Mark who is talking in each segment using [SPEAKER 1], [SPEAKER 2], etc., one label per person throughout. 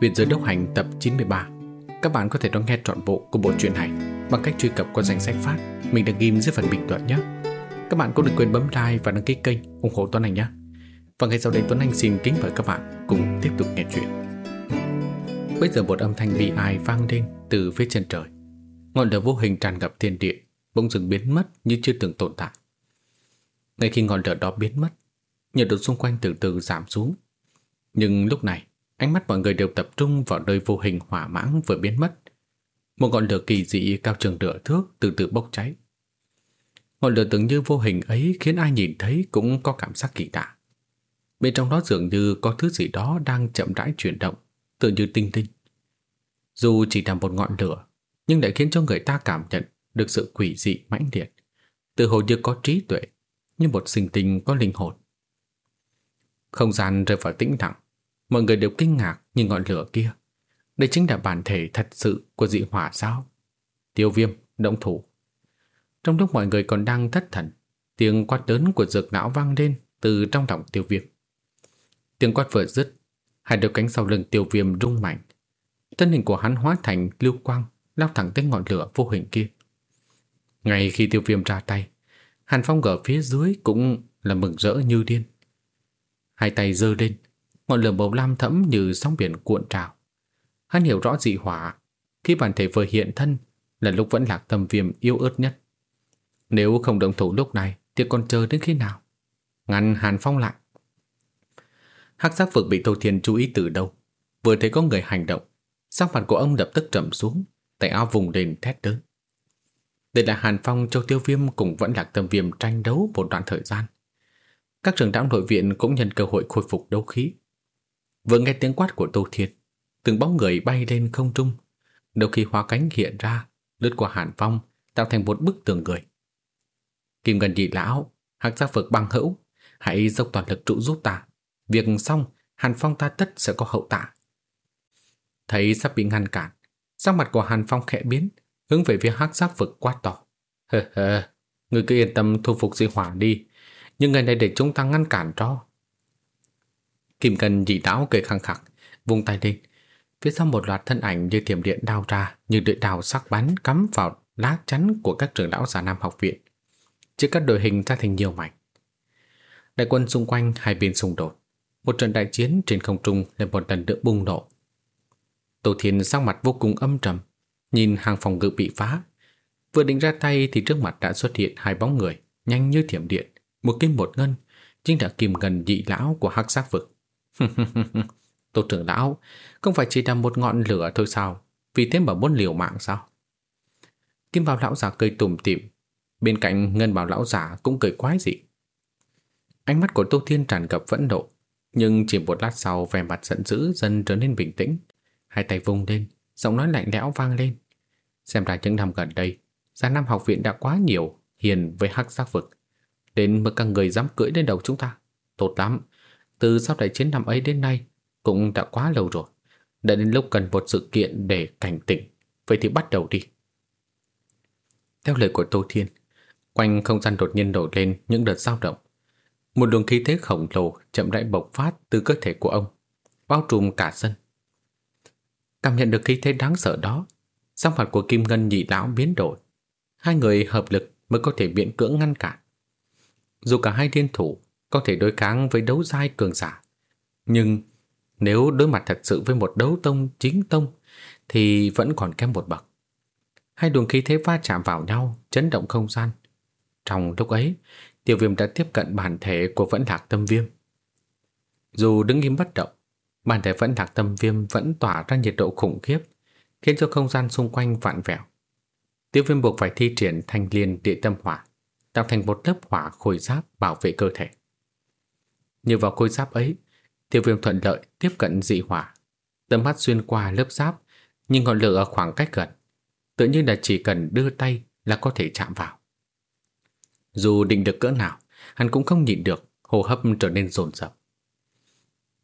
[SPEAKER 1] Viện giới đốc hành tập 93 Các bạn có thể đón nghe trọn bộ của bộ truyện này bằng cách truy cập qua danh sách phát mình đã ghim dưới phần bình luận nhé. Các bạn cũng đừng quên bấm like và đăng ký kênh ủng hộ Tuấn Anh nhé. Và ngay sau đây Tuấn Anh xin kính mời các bạn cùng tiếp tục nghe chuyện. Bây giờ một âm thanh bi ai vang lên từ phía chân trời. Ngọn lửa vô hình tràn ngập thiên địa, bỗng dừng biến mất như chưa từng tồn tại. Ngay khi ngọn lửa đó biến mất, nhiệt độ xung quanh từ từ giảm xuống. Nhưng lúc này, ánh mắt mọi người đều tập trung vào nơi vô hình hỏa mãng vừa biến mất. Một ngọn lửa kỳ dị cao trường nửa thước từ từ bốc cháy. Ngọn lửa tưởng như vô hình ấy khiến ai nhìn thấy cũng có cảm giác kỳ lạ. Bên trong đó dường như có thứ gì đó đang chậm rãi chuyển động, tựa như tinh tinh. Dù chỉ là một ngọn lửa, nhưng lại khiến cho người ta cảm nhận được sự quỷ dị mãnh liệt. Từ hồ như có trí tuệ, như một sinh tinh có linh hồn. Không gian rơi vào tĩnh lặng, mọi người đều kinh ngạc nhìn ngọn lửa kia. Đây chính là bản thể thật sự của dị hỏa sao? Tiêu viêm, động thủ. Trong lúc mọi người còn đang thất thần, tiếng quát lớn của dược não vang lên từ trong lòng tiêu viêm. Tiếng quát vừa dứt, hai đôi cánh sau lưng tiêu viêm rung mạnh. Thân hình của hắn hóa thành lưu quang, lao thẳng tới ngọn lửa vô hình kia. Ngay khi tiêu viêm ra tay, Hàn Phong ở phía dưới cũng là mừng rỡ như điên. Hai tay giơ lên, ngọn lửa màu lam thẫm như sóng biển cuộn trào. Hắn hiểu rõ dị hỏa, khi bản thể vừa hiện thân là lúc vẫn lạc tâm viêm yếu ớt nhất. Nếu không động thủ lúc này thì còn chờ đến khi nào? Ngăn Hàn Phong lại. Hắc giác vực bị Tô Thiên chú ý từ đâu. Vừa thấy có người hành động, sắc mặt của ông lập tức trầm xuống, tay áo vùng lên thét lớn. Đây là Hàn Phong Châu Tiêu Viêm cùng vẫn lạc tâm viêm tranh đấu một đoạn thời gian. Các trường đạo nội viện cũng nhân cơ hội khôi phục đấu khí. Vừa nghe tiếng quát của Tô Thiên, từng bóng người bay lên không trung. Đầu khi hóa cánh hiện ra, lướt qua Hàn Phong, tạo thành một bức tường người. Kim gần dị lão, hạc gia vực băng hữu, hãy dốc toàn lực trụ giúp ta. Việc xong, Hàn Phong ta tất sẽ có hậu tạ. Thấy sắp bị ngăn cản, sắc mặt của Hàn Phong khẽ biến, hướng về phía hắc giác vực quát to. Hờ hờ, người cứ yên tâm thu phục di hỏa đi, nhưng ngày này để chúng ta ngăn cản cho. Kim Cân dị đáo cười khăng khắc, vung tay lên. Phía sau một loạt thân ảnh như thiểm điện đao ra, như lưỡi đào sắc bắn cắm vào lá chắn của các trường lão giả nam học viện. Chứ các đội hình ra thành nhiều mảnh. Đại quân xung quanh hai bên xung đột. Một trận đại chiến trên không trung lại một lần nữa bùng nổ. Tổ thiên sắc mặt vô cùng âm trầm, nhìn hàng phòng ngự bị phá. Vừa định ra tay thì trước mặt đã xuất hiện hai bóng người, nhanh như thiểm điện, một kim một ngân, chính là kim gần dị lão của hắc giác vực. Tô trưởng lão, không phải chỉ là một ngọn lửa thôi sao, vì thế mà muốn liều mạng sao? Kim bào lão giả cười tủm tỉm, bên cạnh ngân bào lão giả cũng cười quái dị. Ánh mắt của Tô Thiên tràn ngập vẫn nộ, nhưng chỉ một lát sau vẻ mặt giận dữ dần trở nên bình tĩnh, hai tay vung lên, giọng nói lạnh lẽo vang lên. Xem ra những năm gần đây, gia nam học viện đã quá nhiều hiền với hắc giác vực, đến mức các người dám cưỡi lên đầu chúng ta. Tốt lắm, từ sau đại chiến năm ấy đến nay cũng đã quá lâu rồi. Đã đến lúc cần một sự kiện để cảnh tỉnh, vậy thì bắt đầu đi. Theo lời của Tô Thiên, quanh không gian đột nhiên nổi lên những đợt dao động. Một luồng khí thế khổng lồ chậm rãi bộc phát từ cơ thể của ông, bao trùm cả sân. Cảm nhận được khí thế đáng sợ đó, sắc mặt của Kim Ngân nhị lão biến đổi. Hai người hợp lực mới có thể biện cưỡng ngăn cản. Dù cả hai thiên thủ có thể đối kháng với đấu giai cường giả, nhưng nếu đối mặt thật sự với một đấu tông chính tông thì vẫn còn kém một bậc. Hai luồng khí thế va chạm vào nhau, chấn động không gian. Trong lúc ấy, tiêu viêm đã tiếp cận bản thể của vẫn lạc tâm viêm. Dù đứng im bất động, Bản thể vẫn lạc tâm viêm vẫn tỏa ra nhiệt độ khủng khiếp, khiến cho không gian xung quanh vặn vẹo. Tiêu viêm buộc phải thi triển thanh liên địa tâm hỏa, tạo thành một lớp hỏa khôi giáp bảo vệ cơ thể. Như vào khôi giáp ấy, tiêu viêm thuận lợi tiếp cận dị hỏa. Tầm mắt xuyên qua lớp giáp, nhưng ngọn lửa ở khoảng cách gần. Tự nhiên là chỉ cần đưa tay là có thể chạm vào. Dù định được cỡ nào, hắn cũng không nhịn được, hô hấp trở nên dồn dập.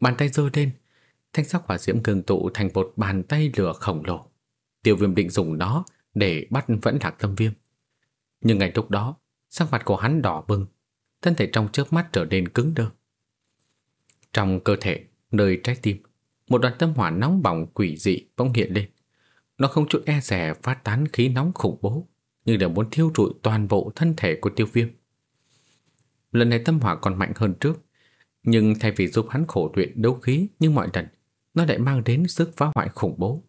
[SPEAKER 1] Bàn tay giơ lên, thanh sắc hỏa diễm cường tụ thành một bàn tay lửa khổng lồ. Tiêu viêm định dùng nó để bắt vẫn lạc tâm viêm. Nhưng ngay lúc đó, sắc mặt của hắn đỏ bừng, thân thể trong chớp mắt trở nên cứng đơ. Trong cơ thể, nơi trái tim, một đoàn tâm hỏa nóng bỏng quỷ dị bỗng hiện lên. Nó không chút e dè phát tán khí nóng khủng bố, nhưng đều muốn thiêu trụi toàn bộ thân thể của tiêu viêm. Lần này tâm hỏa còn mạnh hơn trước, nhưng thay vì giúp hắn khổ luyện đấu khí như mọi lần, nó lại mang đến sức phá hoại khủng bố.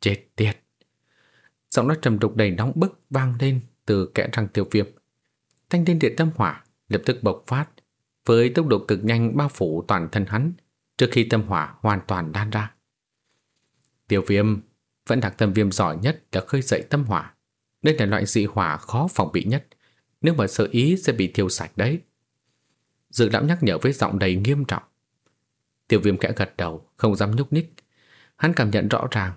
[SPEAKER 1] Chết tiệt! Giọng nói trầm đục đầy nóng bức vang lên từ kẽ răng tiêu viêm. Thanh thiên địa tâm hỏa lập tức bộc phát với tốc độ cực nhanh bao phủ toàn thân hắn trước khi tâm hỏa hoàn toàn đan ra. Tiêu viêm vẫn đặc tâm viêm giỏi nhất là khơi dậy tâm hỏa. Đây là loại dị hỏa khó phòng bị nhất. Nếu mà sợ ý sẽ bị thiêu sạch đấy. Dự lão nhắc nhở với giọng đầy nghiêm trọng. Tiêu viêm kẽ gật đầu, không dám nhúc nhích. Hắn cảm nhận rõ ràng,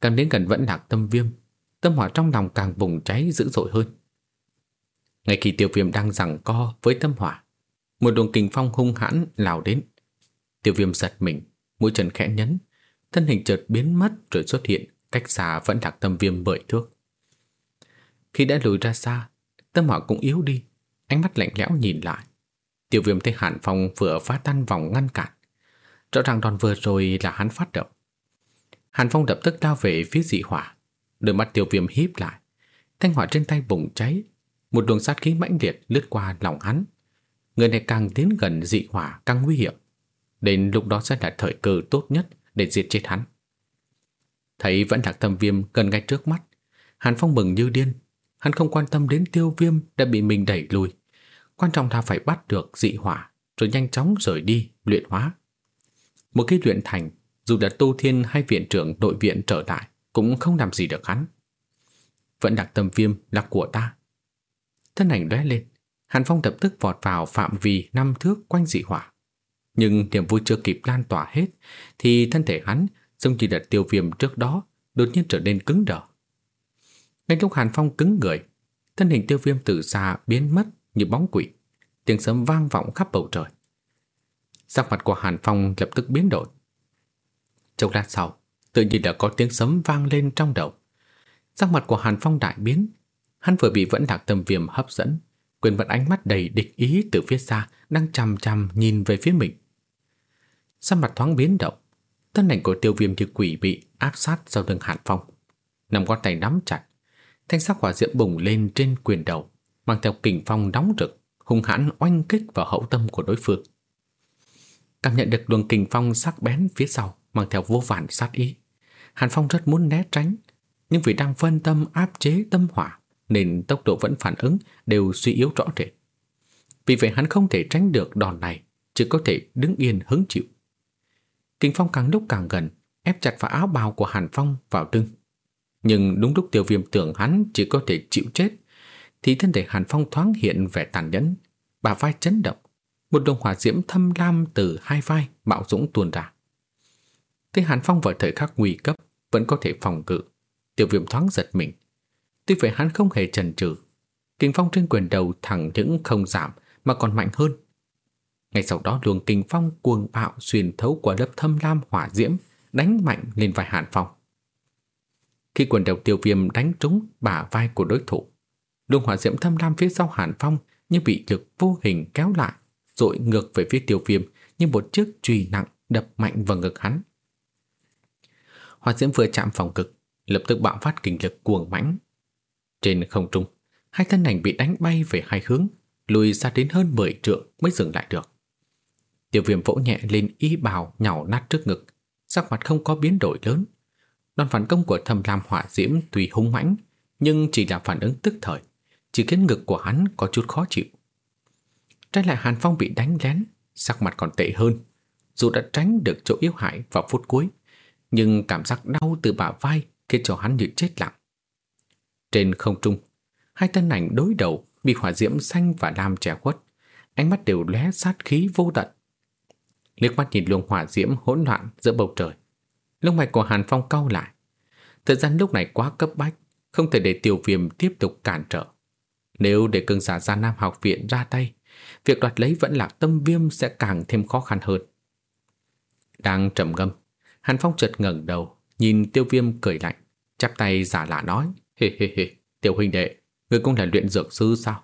[SPEAKER 1] càng đến gần vẫn lạc tâm viêm, tâm hỏa trong lòng càng bùng cháy dữ dội hơn. Ngay khi tiêu viêm đang giằng co với tâm hỏa, một luồng kình phong hung hãn lao đến. Tiêu viêm giật mình, mũi chân khẽ nhấn, thân hình chợt biến mất rồi xuất hiện cách xa vẫn lạc tâm viêm bởi thước. Khi đã lùi ra xa, tâm hỏa cũng yếu đi, ánh mắt lạnh lẽo nhìn lại. Tiêu viêm thấy Hàn Phong vừa phá tan vòng ngăn cản. Rõ ràng đòn vừa rồi là hắn phát động. Hàn Phong lập tức lao về phía dị hỏa. Đôi mắt tiêu viêm híp lại. Thanh hỏa trên tay bùng cháy. Một luồng sát khí mãnh liệt lướt qua lòng hắn. Người này càng tiến gần dị hỏa càng nguy hiểm. Đến lúc đó sẽ là thời cơ tốt nhất để diệt chết hắn. Thấy vẫn lạc thâm viêm gần ngay trước mắt. Hàn Phong mừng như điên. Hắn không quan tâm đến tiêu viêm đã bị mình đẩy lùi. Quan trọng là phải bắt được dị hỏa rồi nhanh chóng rời đi, luyện hóa. Một khi luyện thành, dù đã tu thiên hay viện trưởng đội viện trở lại, cũng không làm gì được hắn. Vẫn đặc tâm viêm là của ta. Thân ảnh lóe lên, Hàn Phong lập tức vọt vào phạm vi năm thước quanh dị hỏa. Nhưng niềm vui chưa kịp lan tỏa hết, thì thân thể hắn, giống như đợt tiêu viêm trước đó, đột nhiên trở nên cứng đờ. Ngay lúc Hàn Phong cứng người, thân hình tiêu viêm từ xa biến mất như bóng quỷ, tiếng sấm vang vọng khắp bầu trời. Sắc mặt của Hàn Phong lập tức biến đổi. Trong lát sau, tự nhiên đã có tiếng sấm vang lên trong đầu. Sắc mặt của Hàn Phong đại biến, hắn vừa bị vẫn lạc tâm viêm hấp dẫn, Quyền vẫn ánh mắt đầy địch ý từ phía xa đang chằm chằm nhìn về phía mình. Sắc mặt thoáng biến động, thân ảnh của tiêu viêm như quỷ bị áp sát sau lưng Hàn Phong. Nằm con tay nắm chặt, thanh sắc hỏa diễm bùng lên trên quyền đầu, mang theo kình phong nóng rực, hung hãn oanh kích vào hậu tâm của đối phương. Cảm nhận được luồng kình phong sắc bén phía sau, mang theo vô vàn sát ý. Hàn Phong rất muốn né tránh, nhưng vì đang phân tâm áp chế tâm hỏa, nên tốc độ vẫn phản ứng đều suy yếu rõ rệt. Vì vậy hắn không thể tránh được đòn này, chỉ có thể đứng yên hứng chịu. kinh phong càng lúc càng gần, ép chặt vào áo bào của Hàn Phong vào lưng. Nhưng đúng lúc tiêu viêm tưởng hắn chỉ có thể chịu chết, thì thân thể Hàn Phong thoáng hiện vẻ tàn nhẫn, bà vai chấn động, một đồng hỏa diễm thâm lam từ hai vai bạo dũng tuôn ra. thế Hàn Phong vào thời khắc nguy cấp vẫn có thể phòng cự, tiêu viêm thoáng giật mình. Tuy vậy hắn không hề chần chừ, kinh phong trên quyền đầu thẳng những không giảm mà còn mạnh hơn. Ngay sau đó luồng kinh phong cuồng bạo xuyên thấu qua lớp thâm lam hỏa diễm đánh mạnh lên vai Hàn Phong. Khi quyền đầu tiêu viêm đánh trúng bả vai của đối thủ, luồng hỏa diễm thâm lam phía sau Hàn Phong như bị lực vô hình kéo lại, dội ngược về phía tiêu viêm như một chiếc chùy nặng đập mạnh vào ngực hắn. Hỏa diễm vừa chạm phòng cực, lập tức bạo phát kinh lực cuồng mãnh. Trên không trung, hai thân ảnh bị đánh bay về hai hướng, lùi ra đến hơn 10 trượng mới dừng lại được. Tiêu viêm vỗ nhẹ lên y bào nhào nát trước ngực, sắc mặt không có biến đổi lớn. đòn phản công của thầm lam hỏa diễm tùy hung mãnh, nhưng chỉ là phản ứng tức thời, chỉ khiến ngực của hắn có chút khó chịu. Trái lại Hàn Phong bị đánh lén, sắc mặt còn tệ hơn. Dù đã tránh được chỗ yếu hại vào phút cuối, nhưng cảm giác đau từ bả vai khiến cho hắn như chết lặng. Trên không trung, hai thân ảnh đối đầu bị hỏa diễm xanh và lam che khuất, ánh mắt đều lóe sát khí vô tận. Liếc mắt nhìn luồng hỏa diễm hỗn loạn giữa bầu trời, lông mạch của Hàn Phong cau lại. Thời gian lúc này quá cấp bách, không thể để tiểu viêm tiếp tục cản trở. Nếu để cường giả gia Nam học viện ra tay, việc đoạt lấy vẫn lạc tâm viêm sẽ càng thêm khó khăn hơn. Đang trầm ngâm, Hàn Phong chợt ngẩng đầu, nhìn tiêu viêm cười lạnh, chắp tay giả lạ nói, hê hê hê, tiểu huynh đệ, người cũng là luyện dược sư sao?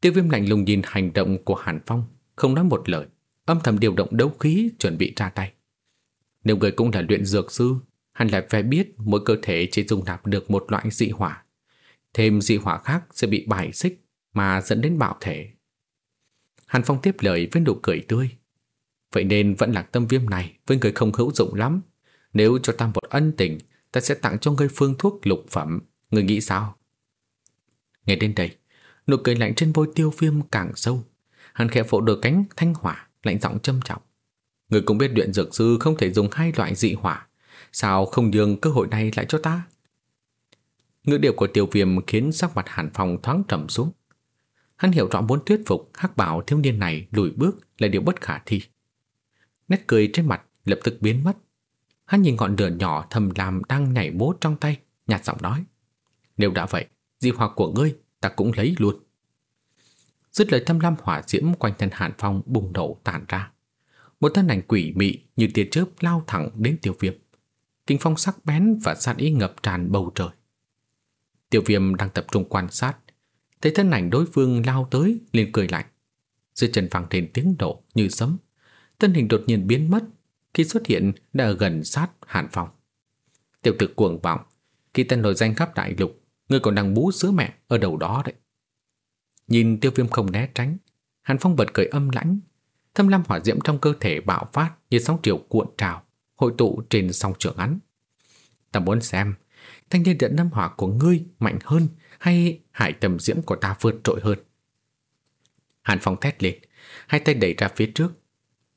[SPEAKER 1] Tiêu viêm lạnh lùng nhìn hành động của Hàn Phong, không nói một lời, âm thầm điều động đấu khí chuẩn bị ra tay. Nếu người cũng là luyện dược sư, hẳn lại phải biết mỗi cơ thể chỉ dùng nạp được một loại dị hỏa. Thêm dị hỏa khác sẽ bị bài xích mà dẫn đến bạo thể. Hàn Phong tiếp lời với nụ cười tươi. Vậy nên vẫn lạc tâm viêm này với người không hữu dụng lắm. Nếu cho ta một ân tình, ta sẽ tặng cho ngươi phương thuốc lục phẩm. Người nghĩ sao? Nghe đến đây, nụ cười lạnh trên môi tiêu viêm càng sâu. Hắn khẽ phổ đôi cánh thanh hỏa, lạnh giọng châm trọng. Người cũng biết luyện dược sư không thể dùng hai loại dị hỏa. Sao không nhường cơ hội này lại cho ta? Ngữ điệu của tiêu viêm khiến sắc mặt hàn phong thoáng trầm xuống. Hắn hiểu rõ muốn thuyết phục hắc bảo thiếu niên này lùi bước là điều bất khả thi. Nét cười trên mặt lập tức biến mất. Hắn nhìn ngọn lửa nhỏ thầm làm đang nhảy bố trong tay, nhạt giọng nói. Nếu đã vậy, di hỏa của ngươi ta cũng lấy luôn. Dứt lời thâm lam hỏa diễm quanh thân Hàn Phong bùng nổ tàn ra. Một thân ảnh quỷ mị như tia chớp lao thẳng đến Tiểu viêm. Kinh phong sắc bén và sát ý ngập tràn bầu trời. Tiểu viêm đang tập trung quan sát. Thấy thân ảnh đối phương lao tới liền cười lạnh. Dưới chân vang lên tiếng nổ như sấm. Thân hình đột nhiên biến mất. Khi xuất hiện đã gần sát Hàn Phong. Tiểu tử cuồng vọng. Khi tên nổi danh khắp đại lục, người còn đang bú sữa mẹ ở đầu đó đấy. Nhìn tiêu viêm không né tránh, Hàn Phong bật cười âm lãnh. Thâm lam hỏa diễm trong cơ thể bạo phát như sóng triều cuộn trào, hội tụ trên song trường án. Ta muốn xem, thanh niên điện năm hỏa của ngươi mạnh hơn hay hải tầm diễm của ta vượt trội hơn. Hàn Phong thét lên, hai tay đẩy ra phía trước.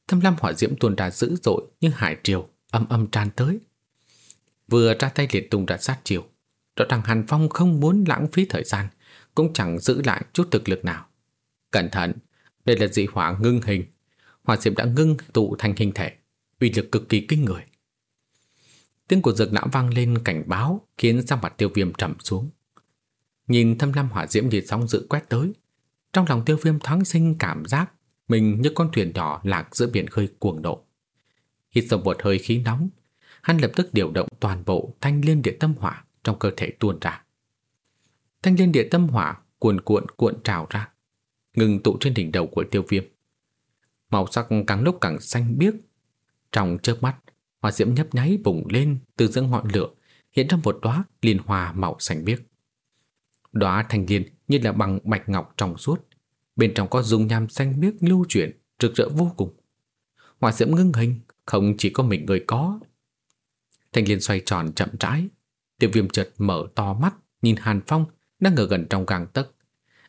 [SPEAKER 1] Thâm lam hỏa diễm tuôn ra dữ dội như hải triều, âm âm tràn tới. Vừa ra tay liền tung ra sát chiều. Rõ ràng Hàn Phong không muốn lãng phí thời gian, cũng chẳng giữ lại chút thực lực nào. Cẩn thận, đây là dị hỏa ngưng hình. Hỏa diễm đã ngưng tụ thành hình thể, uy lực cực kỳ kinh người. Tiếng của dược lão vang lên cảnh báo khiến sang mặt tiêu viêm trầm xuống. Nhìn thâm lam hỏa diễm như sóng dự quét tới, trong lòng tiêu viêm thoáng sinh cảm giác mình như con thuyền nhỏ lạc giữa biển khơi cuồng độ. Hít sâu một hơi khí nóng, hắn lập tức điều động toàn bộ thanh liên địa tâm hỏa trong cơ thể tuôn ra. Thanh liên địa tâm hỏa cuồn cuộn cuộn trào ra, ngừng tụ trên đỉnh đầu của tiêu viêm. Màu sắc càng lúc càng xanh biếc. Trong chớp mắt, hỏa diễm nhấp nháy bùng lên từ giữa ngọn lửa, hiện ra một đóa liên hoa màu xanh biếc. Đóa thanh liên như là bằng bạch ngọc trong suốt, bên trong có dung nham xanh biếc lưu chuyển, rực rỡ vô cùng. Hỏa diễm ngưng hình, không chỉ có mình người có. Thanh liên xoay tròn chậm rãi, Tiêu viêm chợt mở to mắt Nhìn Hàn Phong đang ở gần trong gang tấc.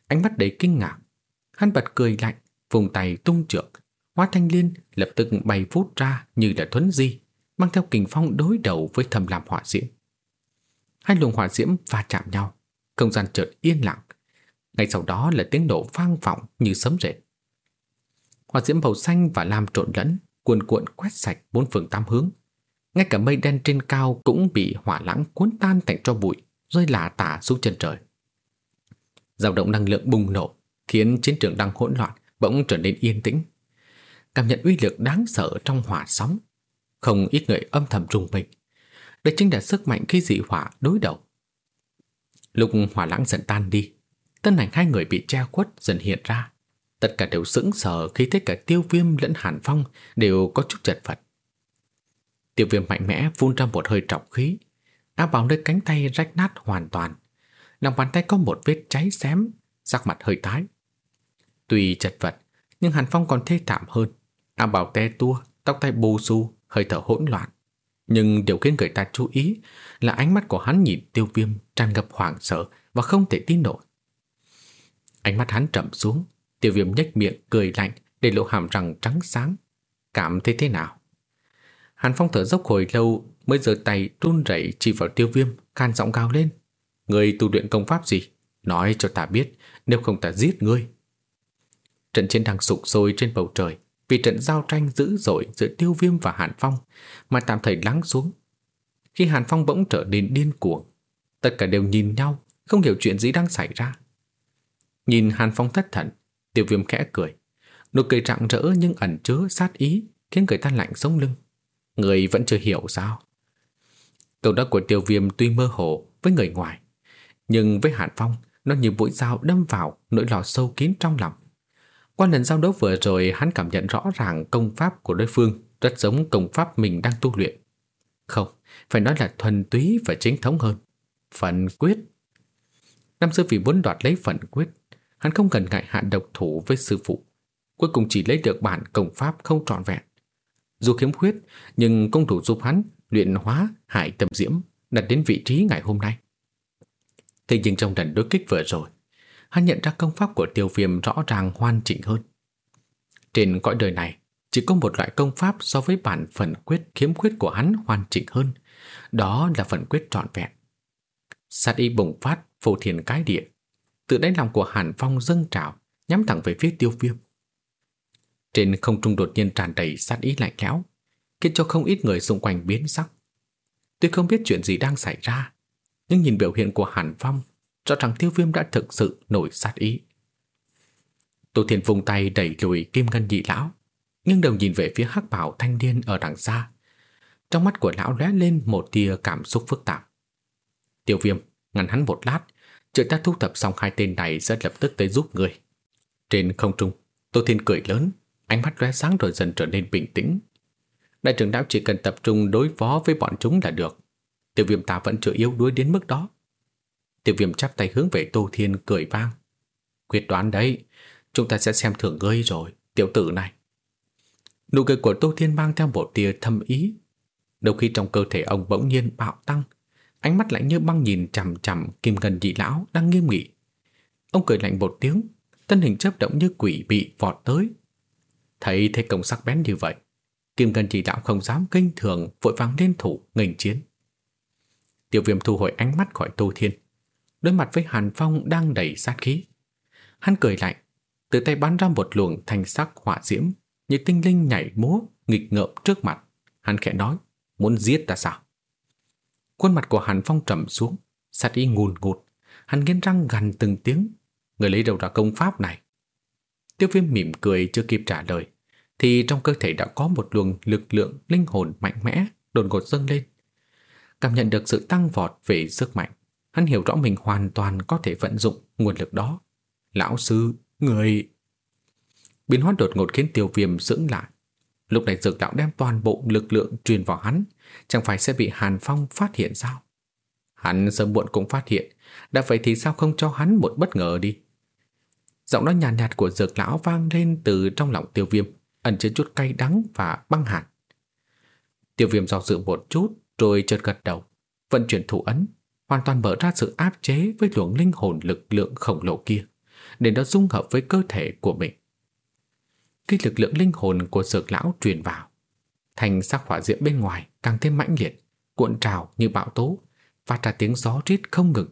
[SPEAKER 1] Ánh mắt đầy kinh ngạc. Hắn bật cười lạnh Vùng tay tung trượng. Hóa thanh liên lập tức bay vút ra như là thuấn di Mang theo kình phong đối đầu với thầm làm hỏa diễm. Hai luồng hỏa diễm va chạm nhau Không gian chợt yên lặng. Ngay sau đó là tiếng nổ vang vọng như sấm rệt Hỏa diễm màu xanh và lam trộn lẫn Cuồn cuộn quét sạch bốn phương tám hướng ngay cả mây đen trên cao cũng bị hỏa lãng cuốn tan thành cho bụi, rơi lả tả xuống chân trời. Dao động năng lượng bùng nổ, khiến chiến trường đang hỗn loạn bỗng trở nên yên tĩnh. Cảm nhận uy lực đáng sợ trong hỏa sóng. Không ít người âm thầm rùng mình. Đây chính là sức mạnh khi dị hỏa đối đầu. Lúc hỏa lãng dần tan đi, Thân ảnh hai người bị che khuất dần hiện ra. Tất cả đều sững sờ khi thấy cả tiêu viêm lẫn hàn phong đều có chút chật vật. Tiêu viêm mạnh mẽ phun ra một hơi trọng khí. Áo bào nơi cánh tay rách nát hoàn toàn. Lòng bàn tay có một vết cháy xém, sắc mặt hơi tái. Tuy chật vật, nhưng Hàn Phong còn thê thảm hơn. Áo bào te tua, tóc tay bù su hơi thở hỗn loạn. Nhưng điều khiến người ta chú ý là ánh mắt của hắn nhìn tiêu viêm tràn ngập hoảng sợ và không thể tin nổi. Ánh mắt hắn trầm xuống, tiêu viêm nhếch miệng cười lạnh để lộ hàm răng trắng sáng. Cảm thấy thế nào? Hàn Phong thở dốc hồi lâu mới giơ tay run rẩy chỉ vào tiêu viêm, khan giọng cao lên. Người tu luyện công pháp gì? Nói cho ta biết, nếu không ta giết ngươi. Trận chiến đang sụp sôi trên bầu trời, vì trận giao tranh dữ dội giữa tiêu viêm và Hàn Phong mà tạm thời lắng xuống. Khi Hàn Phong bỗng trở nên điên cuồng, tất cả đều nhìn nhau, không hiểu chuyện gì đang xảy ra. Nhìn Hàn Phong thất thần, tiêu viêm khẽ cười. Nụ cười rạng rỡ nhưng ẩn chứa sát ý khiến người ta lạnh sống lưng. Người vẫn chưa hiểu sao? Câu đó của tiêu viêm tuy mơ hồ với người ngoài, nhưng với Hàn Phong, nó như mũi dao đâm vào nỗi lo sâu kín trong lòng. Qua lần giao đấu vừa rồi hắn cảm nhận rõ ràng công pháp của đối phương rất giống công pháp mình đang tu luyện. Không, phải nói là thuần túy và chính thống hơn. Phần quyết. Năm xưa vì muốn đoạt lấy phần quyết, hắn không cần ngại hạ độc thủ với sư phụ. Cuối cùng chỉ lấy được bản công pháp không trọn vẹn. Dù khiếm khuyết, nhưng công thủ giúp hắn luyện hóa hải tâm diễm đặt đến vị trí ngày hôm nay. Thế nhưng trong lần đối kích vừa rồi, hắn nhận ra công pháp của tiêu viêm rõ ràng hoàn chỉnh hơn. Trên cõi đời này, chỉ có một loại công pháp so với bản phần quyết khiếm khuyết của hắn hoàn chỉnh hơn. Đó là phần quyết trọn vẹn. Sát y bùng phát, phổ thiền cái địa. Từ đáy lòng của Hàn Phong dâng trào, nhắm thẳng về phía tiêu viêm. Trên không trung đột nhiên tràn đầy sát ý lạnh lẽo, khiến cho không ít người xung quanh biến sắc. Tuy không biết chuyện gì đang xảy ra, nhưng nhìn biểu hiện của Hàn Phong, rõ ràng tiêu viêm đã thực sự nổi sát ý. Tô Thiên vùng tay đẩy lùi kim ngân nhị lão, nhưng đầu nhìn về phía hắc bảo thanh niên ở đằng xa. Trong mắt của lão lóe lên một tia cảm xúc phức tạp. Tiêu viêm ngăn hắn một lát, chờ ta thu thập xong hai tên này sẽ lập tức tới giúp người. Trên không trung, Tô Thiên cười lớn, ánh mắt lóe sáng rồi dần trở nên bình tĩnh. Đại trưởng lão chỉ cần tập trung đối phó với bọn chúng là được. tiểu viêm ta vẫn chưa yếu đuối đến mức đó. tiểu viêm chắp tay hướng về Tô Thiên cười vang. Quyết đoán đấy, chúng ta sẽ xem thưởng ngươi rồi, tiểu tử này. Nụ cười của Tô Thiên mang theo một tia thâm ý. Đầu khi trong cơ thể ông bỗng nhiên bạo tăng, ánh mắt lạnh như băng nhìn chằm chằm kim ngân Nhị lão đang nghiêm nghị. Ông cười lạnh một tiếng, thân hình chớp động như quỷ bị vọt tới. Thấy thế công sắc bén như vậy, kim ngân Nhị lão không dám kinh thường vội vàng lên thủ nghênh chiến. Tiểu viêm thu hồi ánh mắt khỏi Tô Thiên, đối mặt với Hàn Phong đang đầy sát khí. Hắn cười lạnh, từ tay bắn ra một luồng thanh sắc hỏa diễm như tinh linh nhảy múa, nghịch ngợm trước mặt. Hắn khẽ nói, muốn giết ta sao? Khuôn mặt của Hàn Phong trầm xuống, sát ý ngùn ngụt. Hắn nghiến răng gằn từng tiếng. Người lấy đầu ra công pháp này. Tiêu viêm mỉm cười chưa kịp trả lời, thì trong cơ thể đã có một luồng lực lượng linh hồn mạnh mẽ đột ngột dâng lên. Cảm nhận được sự tăng vọt về sức mạnh, hắn hiểu rõ mình hoàn toàn có thể vận dụng nguồn lực đó. Lão sư, người... Biến hóa đột ngột khiến tiêu viêm sững lại. Lúc này dược đạo đem toàn bộ lực lượng truyền vào hắn, chẳng phải sẽ bị Hàn Phong phát hiện sao? Hắn sớm muộn cũng phát hiện, đã vậy thì sao không cho hắn một bất ngờ đi? Giọng nói nhàn nhạt, nhạt của dược lão vang lên từ trong lòng tiêu viêm, ẩn chứa chút cay đắng và băng hàn. Tiêu viêm do dự một chút, rồi chợt gật đầu, vận chuyển thủ ấn, hoàn toàn mở ra sự áp chế với luồng linh hồn lực lượng khổng lồ kia, để nó dung hợp với cơ thể của mình khi lực lượng linh hồn của dược lão truyền vào. Thành sắc hỏa diễm bên ngoài càng thêm mãnh liệt, cuộn trào như bão tố, phát ra tiếng gió rít không ngừng.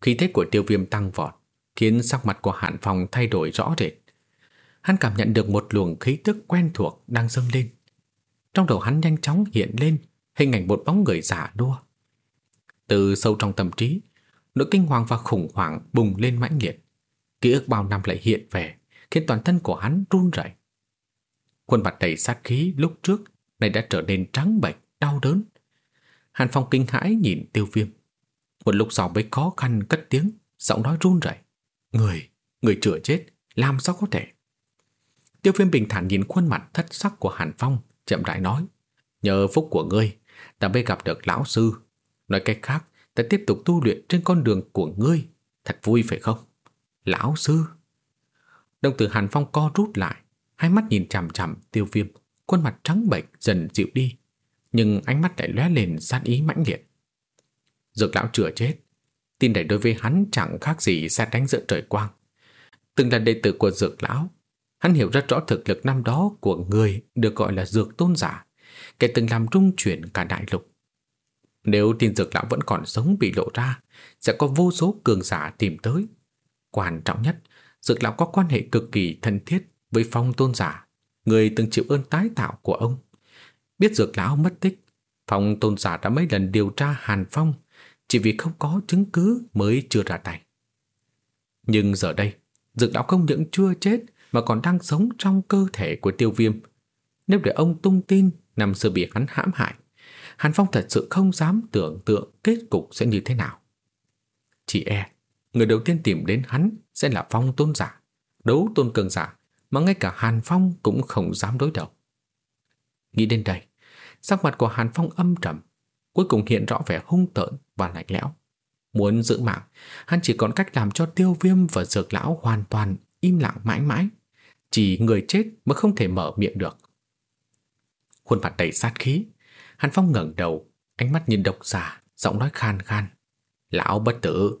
[SPEAKER 1] Khí thế của tiêu viêm tăng vọt, khiến sắc mặt của hạn phòng thay đổi rõ rệt. Hắn cảm nhận được một luồng khí tức quen thuộc đang dâng lên. Trong đầu hắn nhanh chóng hiện lên hình ảnh một bóng người giả đua. Từ sâu trong tâm trí, nỗi kinh hoàng và khủng hoảng bùng lên mãnh liệt. Ký ức bao năm lại hiện về, khiến toàn thân của hắn run rẩy. Khuôn mặt đầy sát khí lúc trước này đã trở nên trắng bệch, đau đớn. Hàn Phong kinh hãi nhìn Tiêu Viêm. Một lúc sau mới khó khăn cất tiếng, giọng nói run rẩy. Người, người chữa chết, làm sao có thể? Tiêu Viêm bình thản nhìn khuôn mặt thất sắc của Hàn Phong, chậm rãi nói. Nhờ phúc của ngươi, ta mới gặp được lão sư. Nói cách khác, ta tiếp tục tu luyện trên con đường của ngươi. Thật vui phải không? Lão sư... Đồng tử Hàn Phong co rút lại, hai mắt nhìn chằm chằm tiêu viêm, khuôn mặt trắng bệch dần dịu đi, nhưng ánh mắt lại lóe lên sát ý mãnh liệt. Dược lão chữa chết, tin này đối với hắn chẳng khác gì xét đánh giữa trời quang. Từng là đệ tử của dược lão, hắn hiểu rất rõ thực lực năm đó của người được gọi là dược tôn giả, kẻ từng làm rung chuyển cả đại lục. Nếu tin dược lão vẫn còn sống bị lộ ra, sẽ có vô số cường giả tìm tới. Quan trọng nhất Dược lão có quan hệ cực kỳ thân thiết với phong tôn giả, người từng chịu ơn tái tạo của ông. Biết dược lão mất tích, phong tôn giả đã mấy lần điều tra Hàn Phong, chỉ vì không có chứng cứ mới chưa ra tay. Nhưng giờ đây, dược lão không những chưa chết mà còn đang sống trong cơ thể của tiêu viêm. Nếu để ông tung tin nằm xưa bị hắn hãm hại, Hàn Phong thật sự không dám tưởng tượng kết cục sẽ như thế nào. Chỉ e, người đầu tiên tìm đến hắn sẽ là phong tôn giả, đấu tôn cường giả mà ngay cả Hàn Phong cũng không dám đối đầu. Nghĩ đến đây, sắc mặt của Hàn Phong âm trầm, cuối cùng hiện rõ vẻ hung tợn và lạnh lẽo. Muốn giữ mạng, hắn chỉ còn cách làm cho tiêu viêm và dược lão hoàn toàn im lặng mãi mãi. Chỉ người chết mới không thể mở miệng được. Khuôn mặt đầy sát khí, Hàn Phong ngẩng đầu, ánh mắt nhìn độc giả, giọng nói khan khan. Lão bất tử,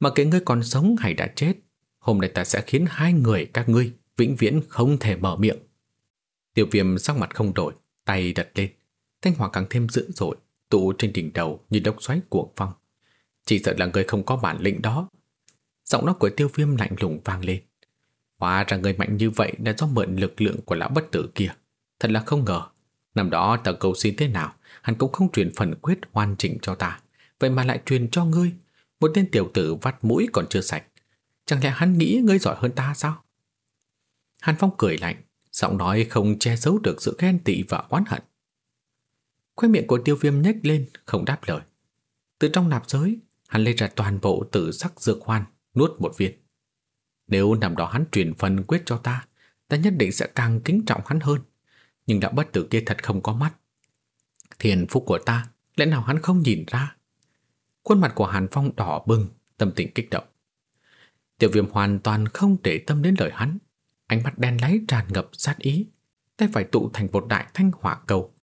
[SPEAKER 1] mà kệ ngươi còn sống hay đã chết, hôm nay ta sẽ khiến hai người các ngươi vĩnh viễn không thể mở miệng. Tiêu viêm sắc mặt không đổi, tay đặt lên, thanh hỏa càng thêm dữ dội, tụ trên đỉnh đầu như đốc xoáy cuồng phong. Chỉ sợ là người không có bản lĩnh đó. Giọng nói của tiêu viêm lạnh lùng vang lên. Hóa ra người mạnh như vậy đã do mượn lực lượng của lão bất tử kia. Thật là không ngờ. Năm đó ta cầu xin thế nào, hắn cũng không truyền phần quyết hoàn chỉnh cho ta. Vậy mà lại truyền cho ngươi. Một tên tiểu tử vắt mũi còn chưa sạch. Chẳng lẽ hắn nghĩ ngươi giỏi hơn ta sao? Hàn Phong cười lạnh, giọng nói không che giấu được sự ghen tị và oán hận. Khoe miệng của tiêu viêm nhếch lên, không đáp lời. Từ trong nạp giới, hắn lấy ra toàn bộ tử sắc dược hoan, nuốt một viên. Nếu nằm đó hắn truyền phần quyết cho ta, ta nhất định sẽ càng kính trọng hắn hơn. Nhưng đạo bất tử kia thật không có mắt. Thiền phúc của ta, lẽ nào hắn không nhìn ra? Khuôn mặt của Hàn Phong đỏ bừng, tâm tình kích động. Tiểu viêm hoàn toàn không để tâm đến lời hắn. Ánh mắt đen láy tràn ngập sát ý, tay phải tụ thành một đại thanh hỏa cầu.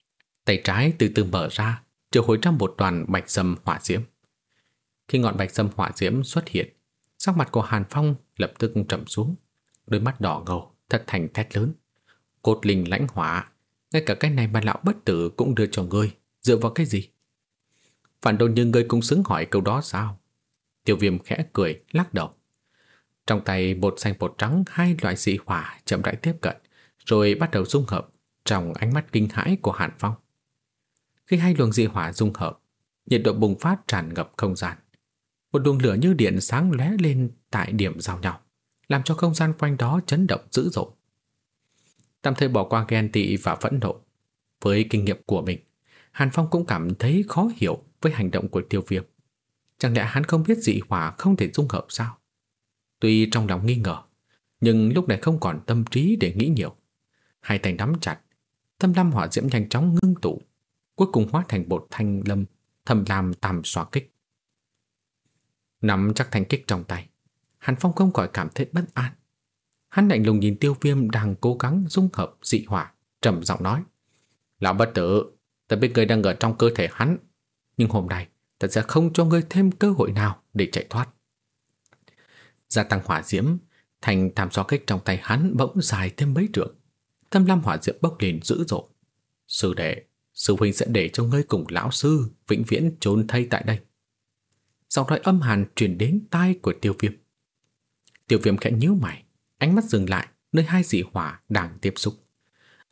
[SPEAKER 1] Tay trái từ từ mở ra, triệu hồi trong một đoàn bạch sâm hỏa diễm. Khi ngọn bạch sâm hỏa diễm xuất hiện, sắc mặt của Hàn Phong lập tức trầm xuống, đôi mắt đỏ ngầu, thật thành thét lớn. Cột linh lãnh hỏa, ngay cả cái này mà lão bất tử cũng đưa cho ngươi, dựa vào cái gì? Phản đồn như ngươi cũng xứng hỏi câu đó sao? Tiểu viêm khẽ cười, lắc đầu. Trong tay bột xanh bột trắng hai loại dị hỏa chậm rãi tiếp cận, rồi bắt đầu dung hợp trong ánh mắt kinh hãi của Hàn Phong. Khi hai luồng dị hỏa dung hợp, nhiệt độ bùng phát tràn ngập không gian. Một luồng lửa như điện sáng lóe lên tại điểm giao nhau, làm cho không gian quanh đó chấn động dữ dội. Tạm thời bỏ qua ghen tị và phẫn nộ. Với kinh nghiệm của mình, Hàn Phong cũng cảm thấy khó hiểu với hành động của tiêu viêm. Chẳng lẽ hắn không biết dị hỏa không thể dung hợp sao? Tuy trong lòng nghi ngờ, nhưng lúc này không còn tâm trí để nghĩ nhiều. Hai tay nắm chặt, thâm lam hỏa diễm nhanh chóng ngưng tụ, cuối cùng hóa thành bột thanh lâm, thầm làm tàm xóa kích. Nắm chắc thanh kích trong tay, Hàn Phong không khỏi cảm thấy bất an. Hắn lạnh lùng nhìn tiêu viêm đang cố gắng dung hợp dị hỏa, trầm giọng nói. Lão bất tử, ta biết ngươi đang ở trong cơ thể hắn, nhưng hôm nay ta sẽ không cho ngươi thêm cơ hội nào để chạy thoát. Gia tăng hỏa diễm, thành tham so kích trong tay hắn bỗng dài thêm mấy trượng. Thâm lam hỏa diễm bốc lên dữ dội. Sư đệ, sư huynh sẽ để cho ngươi cùng lão sư vĩnh viễn trốn thay tại đây. Giọng nói âm hàn truyền đến tai của tiêu viêm. Tiêu viêm khẽ nhíu mày, ánh mắt dừng lại nơi hai dị hỏa đang tiếp xúc.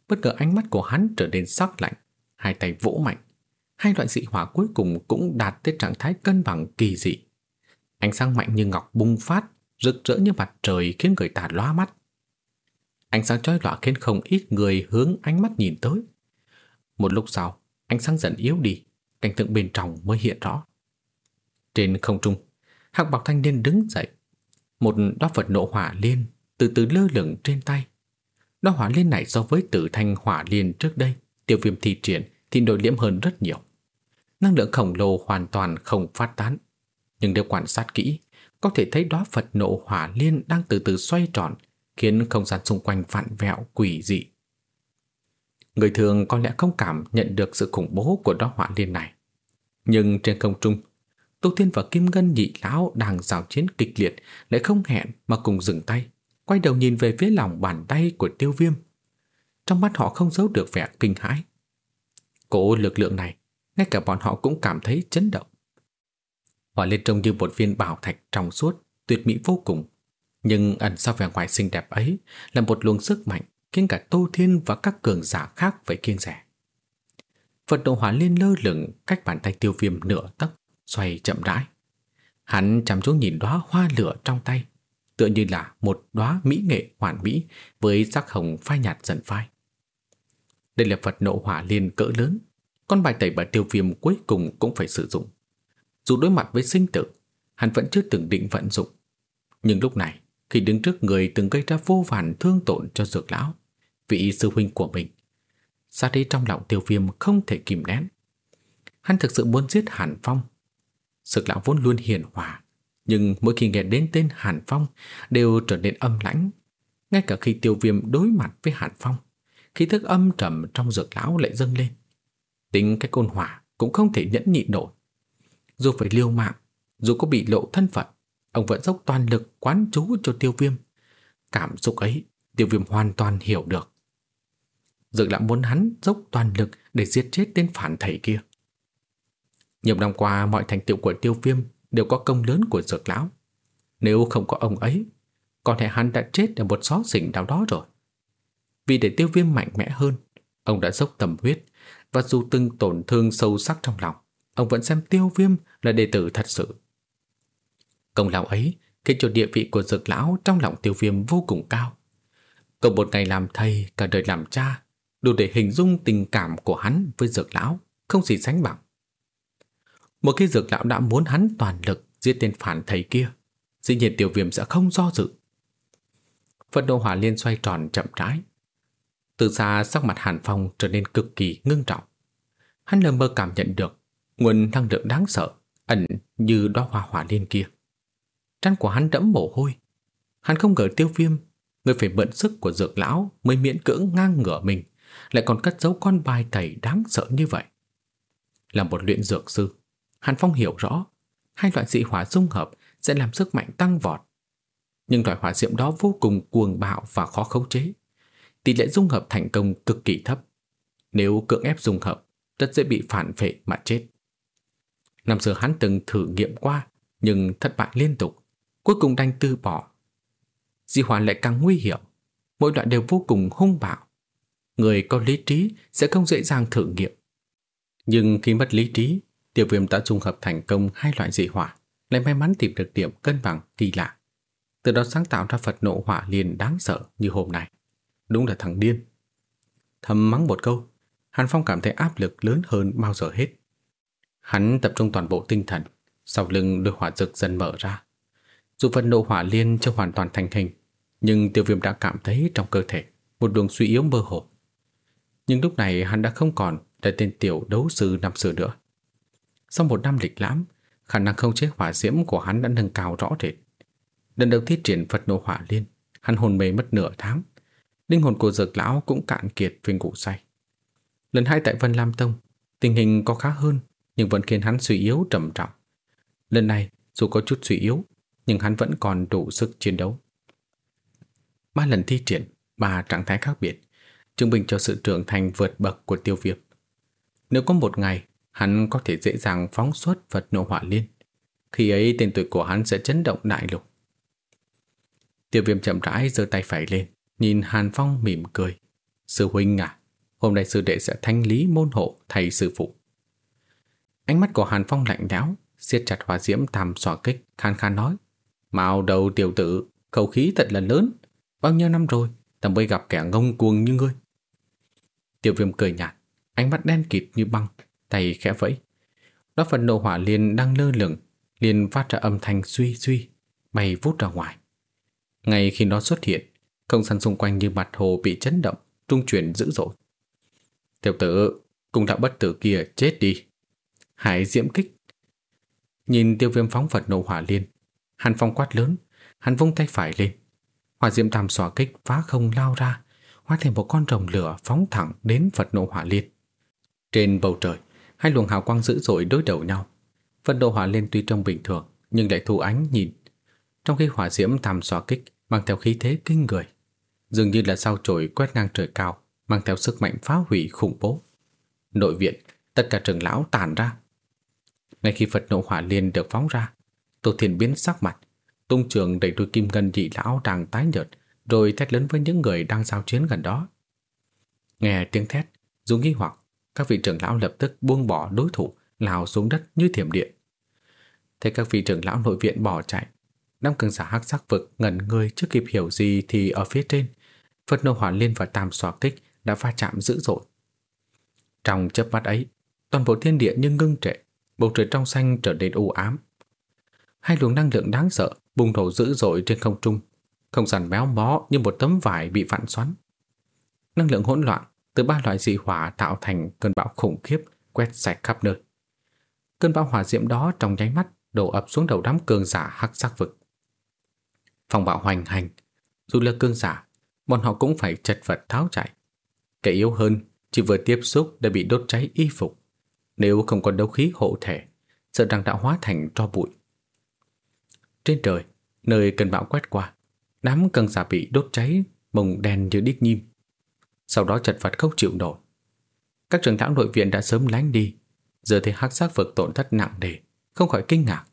[SPEAKER 1] Bất ngờ ánh mắt của hắn trở nên sắc lạnh, hai tay vỗ mạnh. Hai loại dị hỏa cuối cùng cũng đạt tới trạng thái cân bằng kỳ dị. Ánh sáng mạnh như ngọc bùng phát, rực rỡ như mặt trời khiến người ta lóa mắt. Ánh sáng chói lòa khiến không ít người hướng ánh mắt nhìn tới. Một lúc sau, ánh sáng dần yếu đi, cảnh tượng bên trong mới hiện rõ. Trên không trung, hạc bọc thanh niên đứng dậy. Một đóa Phật nộ hỏa liên từ từ lơ lửng trên tay. Đóa hỏa liên này so với tử thanh hỏa liên trước đây, tiêu viêm thi triển thì nội liễm hơn rất nhiều. Năng lượng khổng lồ hoàn toàn không phát tán. Nhưng nếu quan sát kỹ, có thể thấy đóa Phật nộ hỏa liên đang từ từ xoay tròn, khiến không gian xung quanh vặn vẹo quỷ dị. Người thường có lẽ không cảm nhận được sự khủng bố của đóa hỏa liên này. Nhưng trên không trung, Tô Thiên và Kim Ngân nhị lão đang giao chiến kịch liệt lại không hẹn mà cùng dừng tay, quay đầu nhìn về phía lòng bàn tay của tiêu viêm. Trong mắt họ không giấu được vẻ kinh hãi. Cố lực lượng này, ngay cả bọn họ cũng cảm thấy chấn động. Hỏa lên trông như một viên bảo thạch trong suốt, tuyệt mỹ vô cùng. Nhưng ẩn sau vẻ ngoài xinh đẹp ấy là một luồng sức mạnh khiến cả Tô Thiên và các cường giả khác phải kiêng rẻ. Phật độ hỏa liên lơ lửng cách bàn tay tiêu viêm nửa tấc, xoay chậm rãi. Hắn chăm chú nhìn đóa hoa lửa trong tay, tựa như là một đóa mỹ nghệ hoàn mỹ với sắc hồng phai nhạt dần phai. Đây là Phật nộ hỏa liên cỡ lớn, con bài tẩy bà tiêu viêm cuối cùng cũng phải sử dụng. Dù đối mặt với sinh tử, hắn vẫn chưa từng định vận dụng. Nhưng lúc này, khi đứng trước người từng gây ra vô vàn thương tổn cho dược lão, vị sư huynh của mình, Sát đi trong lòng tiêu viêm không thể kìm nén. Hắn thực sự muốn giết Hàn Phong. dược lão vốn luôn hiền hòa, nhưng mỗi khi nghe đến tên Hàn Phong đều trở nên âm lãnh. Ngay cả khi tiêu viêm đối mặt với Hàn Phong, khí thức âm trầm trong dược lão lại dâng lên. Tính cái côn hỏa cũng không thể nhẫn nhịn nổi. Dù phải liêu mạng, dù có bị lộ thân phận, ông vẫn dốc toàn lực quán chú cho tiêu viêm. Cảm xúc ấy, tiêu viêm hoàn toàn hiểu được. Dược lão muốn hắn dốc toàn lực để giết chết tên phản thầy kia. Nhiều năm qua mọi thành tựu của tiêu viêm đều có công lớn của dược lão. Nếu không có ông ấy, có thể hắn đã chết ở một xó xỉnh nào đó rồi. Vì để tiêu viêm mạnh mẽ hơn, ông đã dốc tầm huyết và dù từng tổn thương sâu sắc trong lòng, ông vẫn xem tiêu viêm là đệ tử thật sự. Công lao ấy khiến cho địa vị của dược lão trong lòng tiêu viêm vô cùng cao. Cậu một ngày làm thầy, cả đời làm cha, đủ để hình dung tình cảm của hắn với dược lão, không gì sánh bằng. Một khi dược lão đã muốn hắn toàn lực giết tên phản thầy kia, dĩ nhiên tiêu viêm sẽ không do dự. Phật độ hỏa liên xoay tròn chậm rãi. Từ xa sắc mặt Hàn Phong trở nên cực kỳ ngưng trọng. Hắn lờ mơ cảm nhận được nguồn năng lượng đáng sợ ẩn như đóa hoa hỏa liên kia. Trán của hắn đẫm mồ hôi. Hắn không ngờ tiêu viêm, người phải mượn sức của dược lão mới miễn cưỡng ngang ngửa mình, lại còn cất giấu con bài tẩy đáng sợ như vậy. Là một luyện dược sư, Hàn Phong hiểu rõ, hai loại dị hỏa dung hợp sẽ làm sức mạnh tăng vọt. Nhưng loại hỏa diệm đó vô cùng cuồng bạo và khó khống chế. Tỷ lệ dung hợp thành công cực kỳ thấp. Nếu cưỡng ép dung hợp, rất dễ bị phản phệ mà chết. Năm xưa hắn từng thử nghiệm qua, nhưng thất bại liên tục, cuối cùng đành từ bỏ. Dị hỏa lại càng nguy hiểm, mỗi đoạn đều vô cùng hung bạo. Người có lý trí sẽ không dễ dàng thử nghiệm. Nhưng khi mất lý trí, tiểu viêm đã dung hợp thành công hai loại dị hỏa, lại may mắn tìm được điểm cân bằng kỳ lạ. Từ đó sáng tạo ra Phật nộ hỏa liền đáng sợ như hôm nay. Đúng là thằng điên. Thầm mắng một câu, Hàn Phong cảm thấy áp lực lớn hơn bao giờ hết. Hắn tập trung toàn bộ tinh thần, sau lưng đôi hỏa dược dần mở ra. Dù Phật nộ hỏa liên chưa hoàn toàn thành hình, nhưng tiêu viêm đã cảm thấy trong cơ thể một đường suy yếu mơ hồ. Nhưng lúc này hắn đã không còn là tên tiểu đấu sư năm xưa nữa. Sau một năm lịch lãm, khả năng không chế hỏa diễm của hắn đã nâng cao rõ rệt. Lần đầu thiết triển Phật nộ hỏa liên, hắn hồn mê mất nửa tháng. Linh hồn của dược lão cũng cạn kiệt vì ngủ say. Lần hai tại Vân Lam Tông, tình hình có khá hơn nhưng vẫn khiến hắn suy yếu trầm trọng. Lần này, dù có chút suy yếu, nhưng hắn vẫn còn đủ sức chiến đấu. Ba lần thi triển, ba trạng thái khác biệt, chứng minh cho sự trưởng thành vượt bậc của tiêu viêm. Nếu có một ngày hắn có thể dễ dàng phóng xuất vật nộ hỏa liên. Khi ấy tên tuổi của hắn sẽ chấn động đại lục. Tiêu viêm chậm rãi giơ tay phải lên, nhìn Hàn Phong mỉm cười. Sư huynh à, hôm nay sư đệ sẽ thanh lý môn hộ thầy sư phụ. Ánh mắt của Hàn Phong lạnh lẽo, siết chặt hỏa diễm tam xòa kích, khan khan nói. Mạo đầu tiểu tử, khẩu khí thật là lớn. Bao nhiêu năm rồi, ta mới gặp kẻ ngông cuồng như ngươi. Tiểu viêm cười nhạt, ánh mắt đen kịt như băng, tay khẽ vẫy. Đó phần nộ hỏa liền đang lơ lửng, liền phát ra âm thanh suy suy, bay vút ra ngoài. Ngay khi nó xuất hiện, không gian xung quanh như mặt hồ bị chấn động, trung chuyển dữ dội. Tiểu tử, cùng đạo bất tử kia chết đi. Hải diễm kích. Nhìn tiêu viêm phóng Phật nổ hỏa liên, Hàn phong quát lớn, hắn vung tay phải lên. Hỏa diễm tam xòa kích phá không lao ra, hóa thành một con rồng lửa phóng thẳng đến Phật nổ hỏa liên. Trên bầu trời, hai luồng hào quang dữ dội đối đầu nhau. Vật nổ hỏa liên tuy trông bình thường, nhưng lại thu ánh nhìn. Trong khi hỏa diễm tam xóa kích mang theo khí thế kinh người, dường như là sao chổi quét ngang trời cao, mang theo sức mạnh phá hủy khủng bố. Nội viện, tất cả trưởng lão tàn ra. Ngay khi Phật nộ hỏa liên được phóng ra, Tô Thiền biến sắc mặt, tung trường đẩy đôi kim ngân dị lão đang tái nhợt, rồi thét lớn với những người đang giao chiến gần đó. Nghe tiếng thét, dù nghi hoặc, các vị trưởng lão lập tức buông bỏ đối thủ, lao xuống đất như thiểm điện. Thấy các vị trưởng lão nội viện bỏ chạy, năm cường giả hắc sắc vực ngẩn người chưa kịp hiểu gì thì ở phía trên, Phật nộ hỏa liên và tam xòa kích đã va chạm dữ dội. Trong chớp mắt ấy, toàn bộ thiên địa như ngưng trệ, bầu trời trong xanh trở nên u ám. Hai luồng năng lượng đáng sợ bùng nổ dữ dội trên không trung, không gian méo mó như một tấm vải bị vặn xoắn. Năng lượng hỗn loạn từ ba loại dị hỏa tạo thành cơn bão khủng khiếp quét sạch khắp nơi. Cơn bão hỏa diễm đó trong nháy mắt đổ ập xuống đầu đám cường giả hắc sắc vực. Phong bạo hoành hành, dù là cường giả, bọn họ cũng phải chật vật tháo chạy. Kẻ yếu hơn, chỉ vừa tiếp xúc đã bị đốt cháy y phục. Nếu không có đấu khí hộ thể, sợ rằng đã hóa thành tro bụi. Trên trời, nơi cơn bão quét qua, đám cân giả bị đốt cháy, bồng đen như đít nhim. Sau đó chật vật không chịu nổi. Các trường lão nội viện đã sớm lánh đi, giờ thì hắc xác vực tổn thất nặng nề, không khỏi kinh ngạc.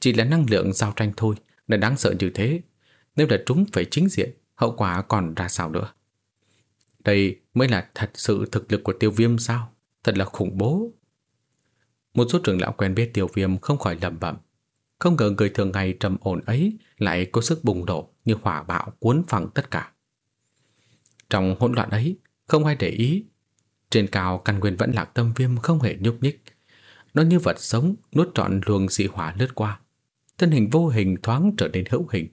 [SPEAKER 1] Chỉ là năng lượng giao tranh thôi đã đáng sợ như thế. Nếu là trúng phải chính diện, hậu quả còn ra sao nữa. Đây mới là thật sự thực lực của tiêu viêm sao? Thật là khủng bố. Một số trưởng lão quen biết tiêu viêm không khỏi lầm bẩm. Không ngờ người thường ngày trầm ổn ấy lại có sức bùng nổ như hỏa bạo cuốn phẳng tất cả. Trong hỗn loạn ấy, không ai để ý. Trên cao căn nguyên vẫn lạc tâm viêm không hề nhúc nhích. Nó như vật sống nuốt trọn luồng dị hỏa lướt qua. Thân hình vô hình thoáng trở nên hữu hình.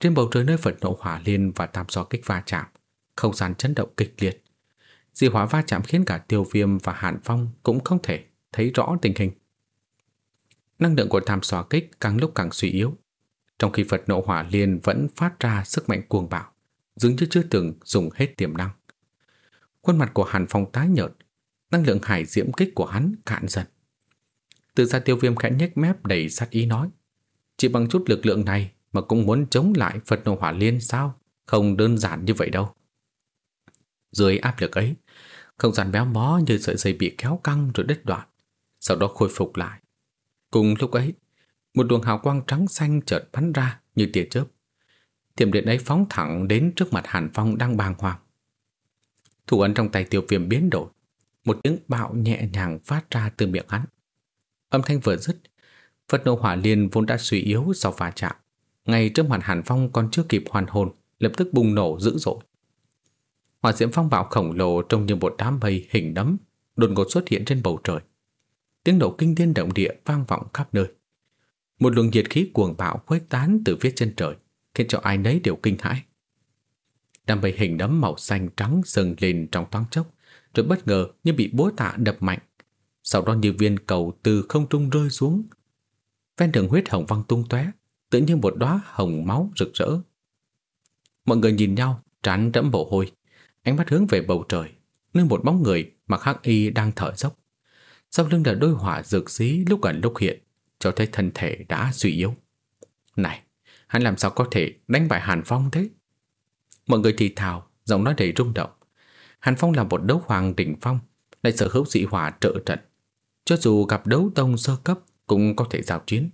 [SPEAKER 1] Trên bầu trời nơi Phật nộ hỏa liên và tam gió kích va chạm, không gian chấn động kịch liệt. Dị hỏa va chạm khiến cả tiêu viêm và hàn phong cũng không thể thấy rõ tình hình. Năng lượng của tham xóa kích càng lúc càng suy yếu, trong khi Phật nộ hỏa liên vẫn phát ra sức mạnh cuồng bạo, dường như chưa từng dùng hết tiềm năng. Khuôn mặt của Hàn Phong tái nhợt, năng lượng hải diễm kích của hắn cạn dần. Từ ra tiêu viêm khẽ nhếch mép đầy sát ý nói, chỉ bằng chút lực lượng này mà cũng muốn chống lại Phật nộ hỏa liên sao? Không đơn giản như vậy đâu. Dưới áp lực ấy, không gian béo mó như sợi dây bị kéo căng rồi đứt đoạn, sau đó khôi phục lại. Cùng lúc ấy, một luồng hào quang trắng xanh chợt bắn ra như tia chớp. Thiểm điện ấy phóng thẳng đến trước mặt Hàn Phong đang bàng hoàng. Thủ ấn trong tay tiêu viêm biến đổi, một tiếng bạo nhẹ nhàng phát ra từ miệng hắn. Âm thanh vừa dứt, Phật nộ hỏa liên vốn đã suy yếu sau va chạm, ngay trước mặt Hàn Phong còn chưa kịp hoàn hồn, lập tức bùng nổ dữ dội. Hỏa diễm phong bạo khổng lồ trông như một đám mây hình nấm đột ngột xuất hiện trên bầu trời. Tiếng nổ kinh thiên động địa vang vọng khắp nơi. Một luồng nhiệt khí cuồng bạo khuếch tán từ phía chân trời, khiến cho ai nấy đều kinh hãi. Đám mây hình đấm màu xanh trắng sừng lên trong thoáng chốc, rồi bất ngờ như bị búa tạ đập mạnh. Sau đó như viên cầu từ không trung rơi xuống. Ven đường huyết hồng văng tung tóe, tự như một đóa hồng máu rực rỡ. Mọi người nhìn nhau, trán đẫm mồ hôi, ánh mắt hướng về bầu trời, nơi một bóng người mặc hắc y đang thở dốc. Sau lưng là đôi hỏa dược xí lúc ẩn lúc hiện, cho thấy thân thể đã suy yếu. Này, hắn làm sao có thể đánh bại Hàn Phong thế? Mọi người thì thào, giọng nói đầy rung động. Hàn Phong là một đấu hoàng đỉnh phong, lại sở hữu dị hỏa trợ trận. Cho dù gặp đấu tông sơ cấp cũng có thể giao chiến.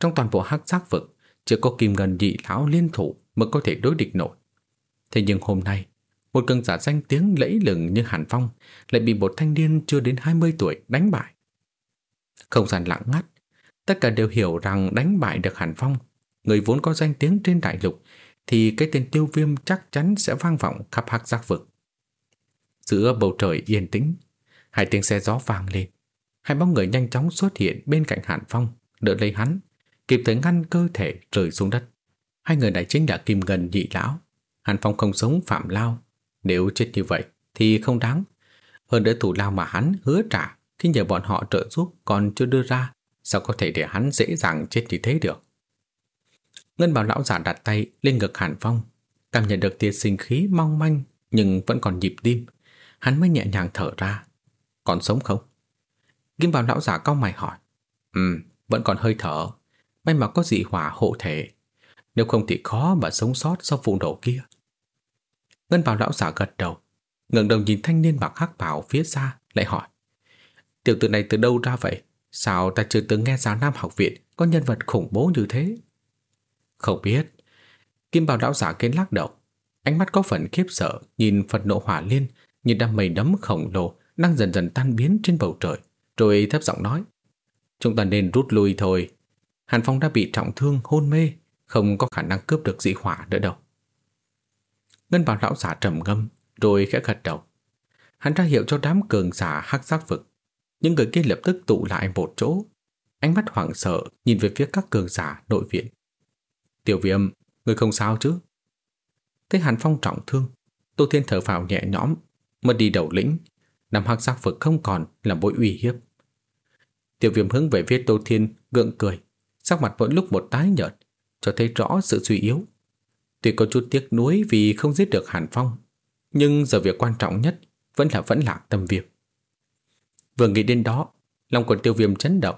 [SPEAKER 1] Trong toàn bộ hắc giác vực, chỉ có kim ngân dị lão liên thủ mới có thể đối địch nổi. Thế nhưng hôm nay, một cường giả danh tiếng lẫy lừng như Hàn Phong lại bị một thanh niên chưa đến 20 tuổi đánh bại. Không gian lặng ngắt, tất cả đều hiểu rằng đánh bại được Hàn Phong, người vốn có danh tiếng trên đại lục, thì cái tên tiêu viêm chắc chắn sẽ vang vọng khắp hắc giác vực. Giữa bầu trời yên tĩnh, hai tiếng xe gió vang lên. Hai bóng người nhanh chóng xuất hiện bên cạnh Hàn Phong, đỡ lấy hắn, kịp thời ngăn cơ thể rơi xuống đất. Hai người này chính là Kim Ngân nhị lão. Hàn Phong không sống phạm lao, nếu chết như vậy thì không đáng. Hơn nữa thủ lao mà hắn hứa trả khi nhờ bọn họ trợ giúp còn chưa đưa ra, sao có thể để hắn dễ dàng chết như thế được. Ngân bảo lão giả đặt tay lên ngực Hàn Phong, cảm nhận được tia sinh khí mong manh nhưng vẫn còn nhịp tim. Hắn mới nhẹ nhàng thở ra. Còn sống không? Kim bảo lão giả cau mày hỏi. Ừ, vẫn còn hơi thở. May mà có dị hỏa hộ thể. Nếu không thì khó mà sống sót sau vụ nổ kia. Ngân bảo lão giả gật đầu, ngẩng đầu nhìn thanh niên mặc hắc bảo phía xa, lại hỏi. Tiểu tử này từ đâu ra vậy? Sao ta chưa từng nghe giáo Nam học viện có nhân vật khủng bố như thế? Không biết. Kim bảo lão giả kên lắc đầu. Ánh mắt có phần khiếp sợ nhìn Phật nộ hỏa liên như đám mây đấm khổng lồ đang dần dần tan biến trên bầu trời. Rồi thấp giọng nói. Chúng ta nên rút lui thôi. Hàn Phong đã bị trọng thương hôn mê, không có khả năng cướp được dị hỏa nữa đâu. Ngân bảo lão giả trầm ngâm, rồi khẽ gật đầu. Hắn ra hiệu cho đám cường giả hắc giác vực. Những người kia lập tức tụ lại một chỗ. Ánh mắt hoảng sợ nhìn về phía các cường giả nội viện. Tiểu viêm, người không sao chứ? Thấy Hàn Phong trọng thương, Tô Thiên thở phào nhẹ nhõm, Mất đi đầu lĩnh, Nằm hắc giác vực không còn là mối uy hiếp. Tiểu viêm hướng về phía Tô Thiên gượng cười, sắc mặt mỗi lúc một tái nhợt, cho thấy rõ sự suy yếu. Tuy có chút tiếc nuối vì không giết được Hàn Phong, nhưng giờ việc quan trọng nhất vẫn là vẫn lạc tâm viêm. Vừa nghĩ đến đó, lòng của tiêu viêm chấn động,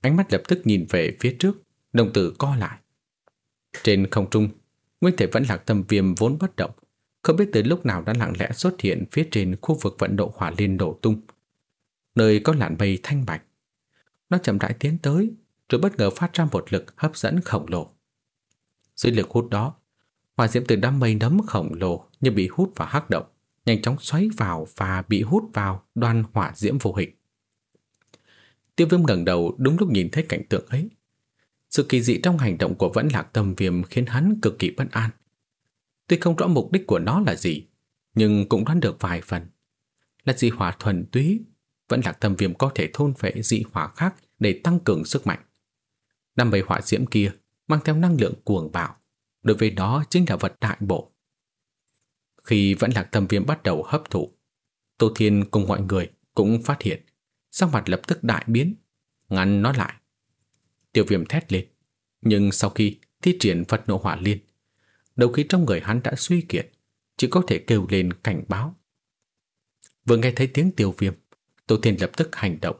[SPEAKER 1] ánh mắt lập tức nhìn về phía trước, đồng tử co lại. Trên không trung, nguyên thể vẫn lạc tâm viêm vốn bất động, không biết từ lúc nào đã lặng lẽ xuất hiện phía trên khu vực vận độ hỏa liên đổ tung, nơi có làn mây thanh bạch. Nó chậm rãi tiến tới, rồi bất ngờ phát ra một lực hấp dẫn khổng lồ. Dưới lực hút đó, hỏa diễm từ đám mây nấm khổng lồ như bị hút vào hắc động, nhanh chóng xoáy vào và bị hút vào đoàn hỏa diễm vô hình. Tiêu viêm ngẩng đầu đúng lúc nhìn thấy cảnh tượng ấy. Sự kỳ dị trong hành động của vẫn lạc tâm viêm khiến hắn cực kỳ bất an. Tuy không rõ mục đích của nó là gì, nhưng cũng đoán được vài phần. Là dị hỏa thuần túy, vẫn lạc tâm viêm có thể thôn phệ dị hỏa khác để tăng cường sức mạnh. Năm bầy hỏa diễm kia mang theo năng lượng cuồng bạo, đối với nó chính là vật đại bộ. Khi vẫn lạc tâm viêm bắt đầu hấp thụ, Tô Thiên cùng mọi người cũng phát hiện, sắc mặt lập tức đại biến, ngăn nó lại. Tiêu viêm thét lên, nhưng sau khi thi triển Phật nộ hỏa liên, đầu khí trong người hắn đã suy kiệt, chỉ có thể kêu lên cảnh báo. Vừa nghe thấy tiếng tiêu viêm, Tô Thiên lập tức hành động.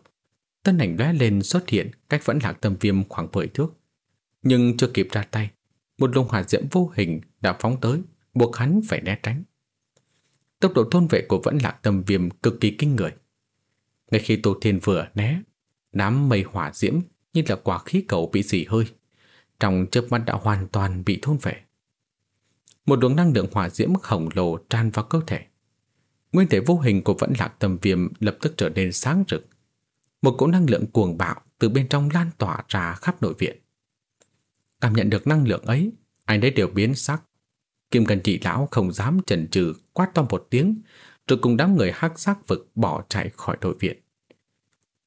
[SPEAKER 1] Tân ảnh lóe lên xuất hiện cách vẫn lạc tâm viêm khoảng 10 thước. Nhưng chưa kịp ra tay, một luồng hỏa diễm vô hình đã phóng tới, buộc hắn phải né tránh. Tốc độ thôn vệ của vẫn lạc tâm viêm cực kỳ kinh người. Ngay khi Tô Thiên vừa né, đám mây hỏa diễm như là quả khí cầu bị dì hơi, trong chớp mắt đã hoàn toàn bị thôn vệ. Một luồng năng lượng hỏa diễm khổng lồ tràn vào cơ thể. Nguyên thể vô hình của vẫn lạc tâm viêm lập tức trở nên sáng rực. Một cỗ năng lượng cuồng bạo từ bên trong lan tỏa ra khắp nội viện. Cảm nhận được năng lượng ấy, anh ấy đều biến sắc. Kim Cần Trị Lão không dám chần chừ quát to một tiếng, rồi cùng đám người hắc sắc vực bỏ chạy khỏi đội viện.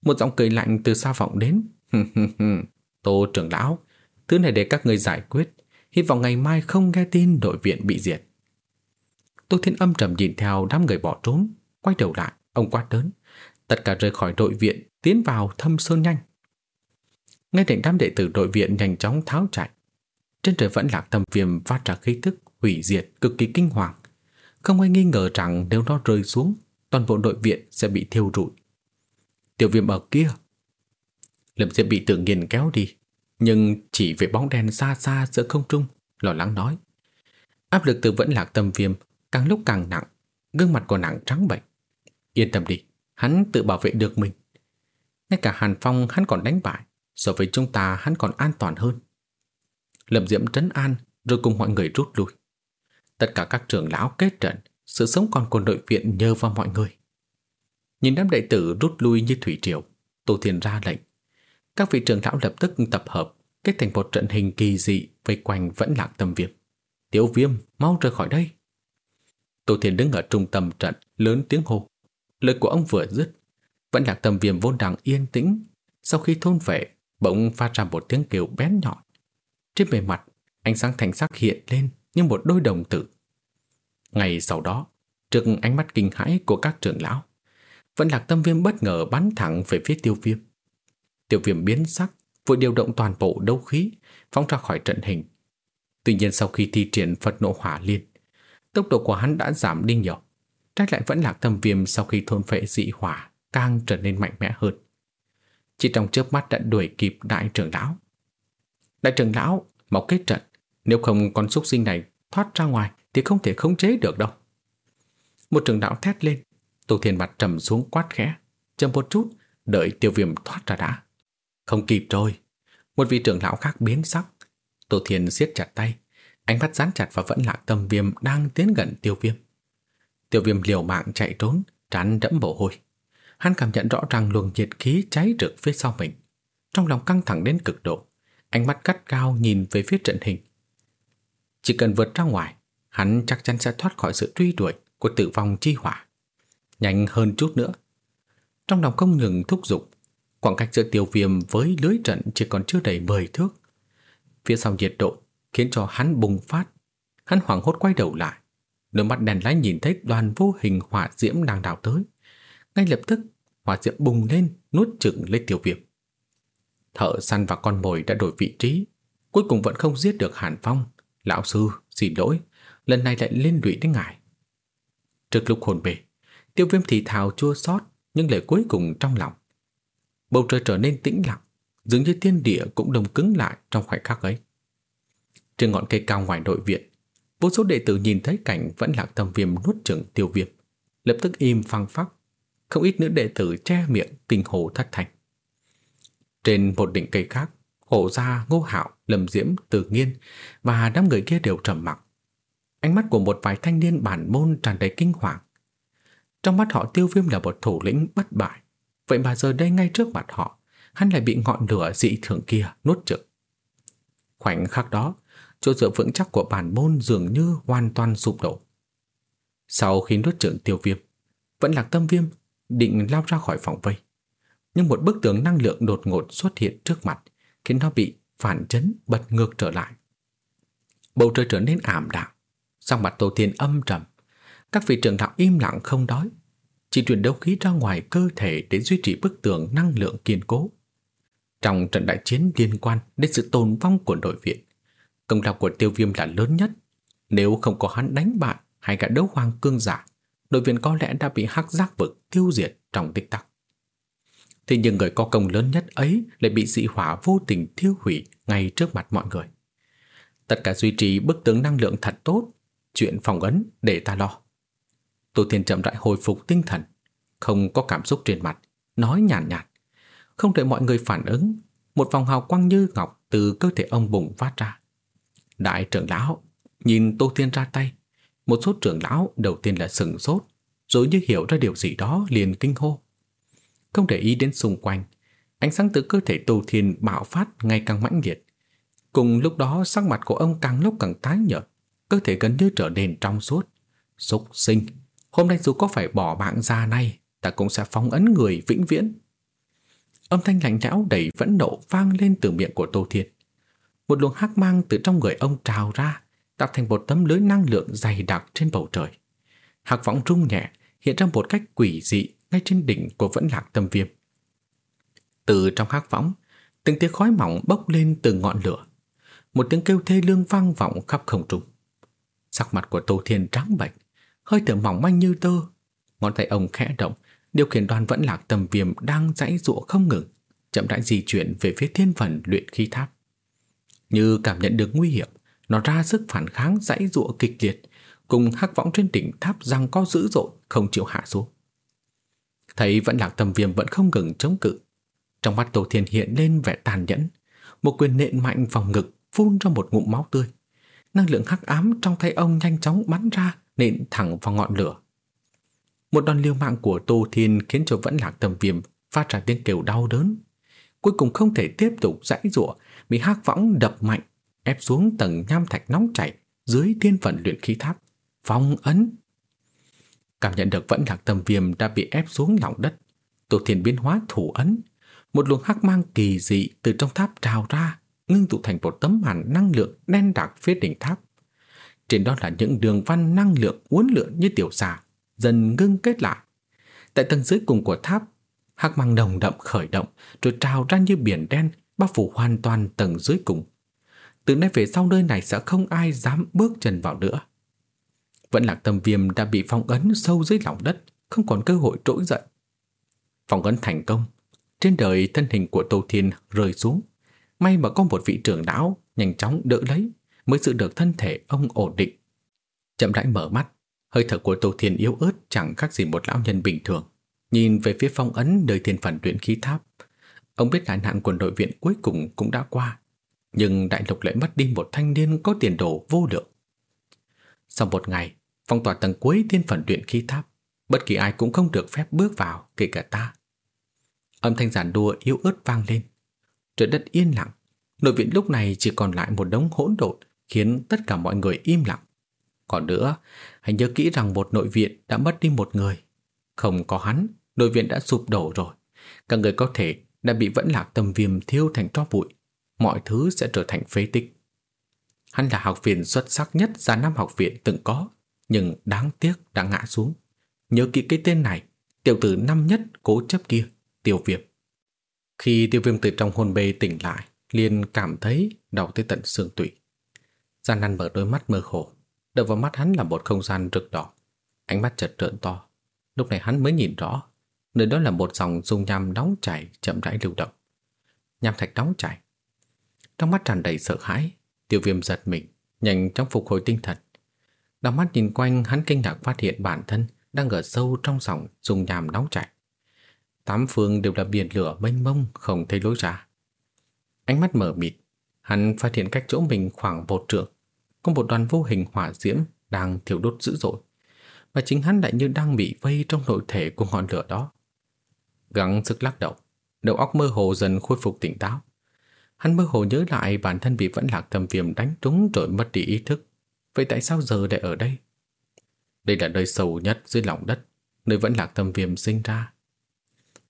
[SPEAKER 1] Một giọng cười lạnh từ xa vọng đến. Tô trưởng lão, thứ này để các người giải quyết, hy vọng ngày mai không nghe tin đội viện bị diệt. Tô Thiên âm trầm nhìn theo đám người bỏ trốn, quay đầu lại, ông quát lớn. Tất cả rời khỏi đội viện, tiến vào thâm sơn nhanh. Ngay lệnh đám đệ tử đội viện nhanh chóng tháo chạy. Trên trời vẫn lạc tâm viêm phát ra khí tức hủy diệt cực kỳ kinh hoàng. Không ai nghi ngờ rằng nếu nó rơi xuống, toàn bộ đội viện sẽ bị thiêu rụi. Tiểu viêm ở kia. Lâm Diệp bị tự nhiên kéo đi, nhưng chỉ về bóng đen xa xa giữa không trung, lo lắng nói. Áp lực từ vẫn lạc tâm viêm càng lúc càng nặng, gương mặt của nàng trắng bệch. Yên tâm đi, hắn tự bảo vệ được mình. Ngay cả Hàn Phong hắn còn đánh bại, so với chúng ta hắn còn an toàn hơn. Lâm Diễm trấn an rồi cùng mọi người rút lui. Tất cả các trưởng lão kết trận, sự sống còn của nội viện nhờ vào mọi người. Nhìn đám đệ tử rút lui như thủy triều, Tô Thiên ra lệnh. Các vị trưởng lão lập tức tập hợp, kết thành một trận hình kỳ dị vây quanh vẫn lạc tâm viêm. Tiểu viêm, mau rời khỏi đây. Tô Thiên đứng ở trung tâm trận, lớn tiếng hô. Lời của ông vừa dứt, vẫn lạc tâm viêm vốn đang yên tĩnh. Sau khi thôn vệ, bỗng phát ra một tiếng kêu bén nhọn. Trên bề mặt, ánh sáng thành sắc hiện lên như một đôi đồng tử. Ngày sau đó, trước ánh mắt kinh hãi của các trưởng lão, vẫn lạc tâm viêm bất ngờ bắn thẳng về phía tiêu viêm. Tiêu viêm biến sắc, vội điều động toàn bộ đấu khí, phóng ra khỏi trận hình. Tuy nhiên sau khi thi triển Phật nộ hỏa liên, tốc độ của hắn đã giảm đi nhiều. Trái lại vẫn lạc tâm viêm sau khi thôn phệ dị hỏa càng trở nên mạnh mẽ hơn. Chỉ trong chớp mắt đã đuổi kịp đại trưởng lão. Đại trưởng lão, mau kết trận, nếu không con súc sinh này thoát ra ngoài thì không thể khống chế được đâu. Một trưởng lão thét lên, Tô Thiên mặt trầm xuống quát khẽ, chậm một chút, đợi tiêu viêm thoát ra đã. Không kịp rồi. Một vị trưởng lão khác biến sắc. Tô Thiên siết chặt tay, ánh mắt dán chặt và vẫn lạc tâm viêm đang tiến gần tiêu viêm. Tiêu viêm liều mạng chạy trốn, trán đẫm mồ hôi. Hắn cảm nhận rõ ràng luồng nhiệt khí cháy rực phía sau mình. Trong lòng căng thẳng đến cực độ, ánh mắt cắt cao nhìn về phía trận hình. Chỉ cần vượt ra ngoài, hắn chắc chắn sẽ thoát khỏi sự truy đuổi của tử vong chi hỏa. Nhanh hơn chút nữa. Trong lòng không ngừng thúc giục, khoảng cách giữa tiêu viêm với lưới trận chỉ còn chưa đầy 10 thước. Phía sau nhiệt độ khiến cho hắn bùng phát. Hắn hoảng hốt quay đầu lại. đôi mắt đèn lái nhìn thấy đoàn vô hình hỏa diễm đang đào tới. Ngay lập tức, hỏa diễm bùng lên, nuốt chửng lấy tiêu viêm. Thợ săn và con mồi đã đổi vị trí, cuối cùng vẫn không giết được Hàn Phong. Lão sư, xin lỗi, lần này lại liên lụy đến ngài. Trước lúc hồn bề, tiêu viêm thì thào chua xót nhưng lời cuối cùng trong lòng. Bầu trời trở nên tĩnh lặng, dường như thiên địa cũng đồng cứng lại trong khoảnh khắc ấy. Trên ngọn cây cao ngoài nội viện, vô số đệ tử nhìn thấy cảnh vẫn lạc tâm viêm nuốt chửng tiêu viêm, lập tức im phăng phắc. Không ít nữ đệ tử che miệng kinh hồ thất thành. Trên một đỉnh cây khác, hổ gia, ngô hạo, lâm diễm, từ nghiên và đám người kia đều trầm mặc. Ánh mắt của một vài thanh niên bản môn tràn đầy kinh hoàng. Trong mắt họ tiêu viêm là một thủ lĩnh bất bại. Vậy mà giờ đây ngay trước mặt họ, hắn lại bị ngọn lửa dị thường kia nuốt chửng. Khoảnh khắc đó, chỗ dựa vững chắc của bản môn dường như hoàn toàn sụp đổ. Sau khi nuốt chửng tiêu viêm, vẫn lạc tâm viêm định lao ra khỏi phòng vây. Nhưng một bức tường năng lượng đột ngột xuất hiện trước mặt, khiến nó bị phản chấn bật ngược trở lại. Bầu trời trở nên ảm đạm, sang mặt Tô Thiên âm trầm. Các vị trưởng đạo im lặng không nói, chỉ truyền đấu khí ra ngoài cơ thể để duy trì bức tường năng lượng kiên cố. Trong trận đại chiến liên quan đến sự tồn vong của đội viện, công lao của tiêu viêm là lớn nhất. Nếu không có hắn đánh bại hay cả đấu hoàng cương giả, đội viên có lẽ đã bị hắc giác vực tiêu diệt trong tích tắc. Thế nhưng người có công lớn nhất ấy lại bị dị hỏa vô tình thiêu hủy ngay trước mặt mọi người. Tất cả duy trì bức tướng năng lượng thật tốt, chuyện phòng ấn để ta lo. Tô Thiên chậm rãi hồi phục tinh thần, không có cảm xúc trên mặt, nói nhàn nhạt, nhạt. Không đợi mọi người phản ứng, một vòng hào quang như ngọc từ cơ thể ông bùng phát ra. Đại trưởng lão nhìn Tô Thiên ra tay, một số trưởng lão đầu tiên là sừng sốt, rồi như hiểu ra điều gì đó liền kinh hô. Không để ý đến xung quanh, ánh sáng từ cơ thể Tô Thiên bạo phát ngày càng mãnh liệt. Cùng lúc đó sắc mặt của ông càng lúc càng tái nhợt, cơ thể gần như trở nên trong suốt. Súc sinh, hôm nay dù có phải bỏ mạng ra nay, ta cũng sẽ phóng ấn người vĩnh viễn. Âm thanh lạnh lẽo đầy vẫn nộ vang lên từ miệng của Tô Thiên. Một luồng hắc mang từ trong người ông trào ra, tạo thành một tấm lưới năng lượng dày đặc trên bầu trời. Hạc võng rung nhẹ, hiện ra một cách quỷ dị ngay trên đỉnh của vẫn lạc tâm viêm. Từ trong hắc võng, từng tiếng khói mỏng bốc lên từ ngọn lửa. Một tiếng kêu thê lương vang vọng khắp không trung. Sắc mặt của Tô Thiên trắng bệch, hơi thở mỏng manh như tơ. Ngón tay ông khẽ động, điều khiển đoàn vẫn lạc tâm viêm đang dãy dụa không ngừng, chậm rãi di chuyển về phía thiên phần luyện khí tháp. Như cảm nhận được nguy hiểm, nó ra sức phản kháng dãy dụa kịch liệt, cùng hắc võng trên đỉnh tháp răng co dữ dội không chịu hạ xuống. Thấy vẫn lạc tâm viêm vẫn không ngừng chống cự. Trong mắt Tô Thiên hiện lên vẻ tàn nhẫn, một quyền nện mạnh vào ngực phun ra một ngụm máu tươi. Năng lượng hắc ám trong tay ông nhanh chóng bắn ra, nện thẳng vào ngọn lửa. Một đòn liều mạng của Tô Thiên khiến cho vẫn lạc tâm viêm phát ra tiếng kêu đau đớn. Cuối cùng không thể tiếp tục dãy dụa, bị hắc võng đập mạnh, ép xuống tầng nham thạch nóng chảy dưới thiên vận luyện khí tháp. Phong ấn! Cảm nhận được vẫn lạc tâm viêm đã bị ép xuống lòng đất. tổ Thiên biến hóa thủ ấn. Một luồng hắc mang kỳ dị từ trong tháp trào ra, ngưng tụ thành một tấm màn năng lượng đen đặc phía đỉnh tháp. Trên đó là những đường văn năng lượng uốn lượn như tiểu xà, dần ngưng kết lại. Tại tầng dưới cùng của tháp, hắc mang đồng đậm khởi động rồi trào ra như biển đen bao phủ hoàn toàn tầng dưới cùng. Từ nay về sau nơi này sẽ không ai dám bước chân vào nữa. Vẫn lạc tâm viêm đã bị phong ấn sâu dưới lòng đất, không còn cơ hội trỗi dậy. Phong ấn thành công, trên đời thân hình của Tô Thiên rơi xuống. May mà có một vị trưởng lão nhanh chóng đỡ lấy, mới giữ được thân thể ông ổn định. Chậm rãi mở mắt, hơi thở của Tô Thiên yếu ớt chẳng khác gì một lão nhân bình thường. Nhìn về phía phong ấn nơi thiên phần tuyển khí tháp. Ông biết đại nạn của nội viện cuối cùng cũng đã qua, nhưng đại lục lại mất đi một thanh niên có tiền đồ vô lượng. Sau một ngày, phong tỏa tầng cuối thiên phần luyện khí tháp, bất kỳ ai cũng không được phép bước vào, kể cả ta. Âm thanh giản đua yếu ớt vang lên. Trời đất yên lặng, nội viện lúc này chỉ còn lại một đống hỗn độn khiến tất cả mọi người im lặng. Còn nữa, hãy nhớ kỹ rằng một nội viện đã mất đi một người. Không có hắn, nội viện đã sụp đổ rồi. Các người có thể đã bị vẫn lạc tâm viêm thiêu thành tro bụi. Mọi thứ sẽ trở thành phế tích. Hắn là học viên xuất sắc nhất ra năm học viện từng có, nhưng đáng tiếc đã ngã xuống. Nhớ kỹ cái tên này, tiểu tử năm nhất cố chấp kia, tiêu viêm. Khi tiêu viêm từ trong hôn mê tỉnh lại, liền cảm thấy đau tới tận xương tủy. Gian năn mở đôi mắt mơ hồ, đập vào mắt hắn là một không gian rực đỏ. Ánh mắt chợt trợn to. Lúc này hắn mới nhìn rõ, nơi đó là một dòng dung nham nóng chảy chậm rãi lưu động. Nham thạch nóng chảy. Trong mắt tràn đầy sợ hãi, tiêu viêm giật mình, nhanh chóng phục hồi tinh thần. Đóng mắt nhìn quanh, hắn kinh ngạc phát hiện bản thân đang ở sâu trong dòng dung nhàm nóng chảy. Tám phương đều là biển lửa mênh mông không thấy lối ra. Ánh mắt mở mịt, hắn phát hiện cách chỗ mình khoảng một trượng, có một đoàn vô hình hỏa diễm đang thiêu đốt dữ dội. Và chính hắn lại như đang bị vây trong nội thể của ngọn lửa đó. Gắng sức lắc đầu, đầu óc mơ hồ dần khôi phục tỉnh táo. Hắn mơ hồ nhớ lại bản thân bị vẫn lạc tâm viêm đánh trúng rồi mất đi ý thức. Vậy tại sao giờ lại ở đây? Đây là nơi sâu nhất dưới lòng đất, nơi vẫn lạc tâm viêm sinh ra.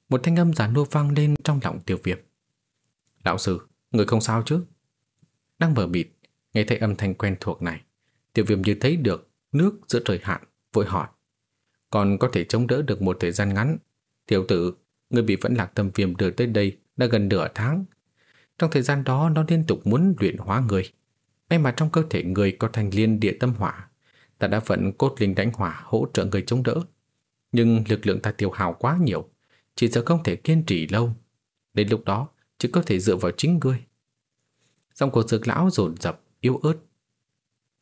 [SPEAKER 1] Một thanh âm giả nua vang lên trong lòng tiêu viêm. Lão sư, người không sao chứ? Đang mở mịt, nghe thấy âm thanh quen thuộc này. Tiêu viêm như thấy được nước giữa trời hạn, vội hỏi. Còn có thể chống đỡ được một thời gian ngắn. Tiểu tử, người bị vẫn lạc tâm viêm đưa tới đây đã gần nửa tháng. Trong thời gian đó nó liên tục muốn luyện hóa người. May mà trong cơ thể người có thành liên địa tâm hỏa. Ta đã vận cốt linh đánh hỏa hỗ trợ người chống đỡ. Nhưng lực lượng ta tiêu hào quá nhiều. Chỉ sợ không thể kiên trì lâu. Đến lúc đó, chỉ có thể dựa vào chính ngươi. Giọng của dược lão rồn rập, yếu ớt.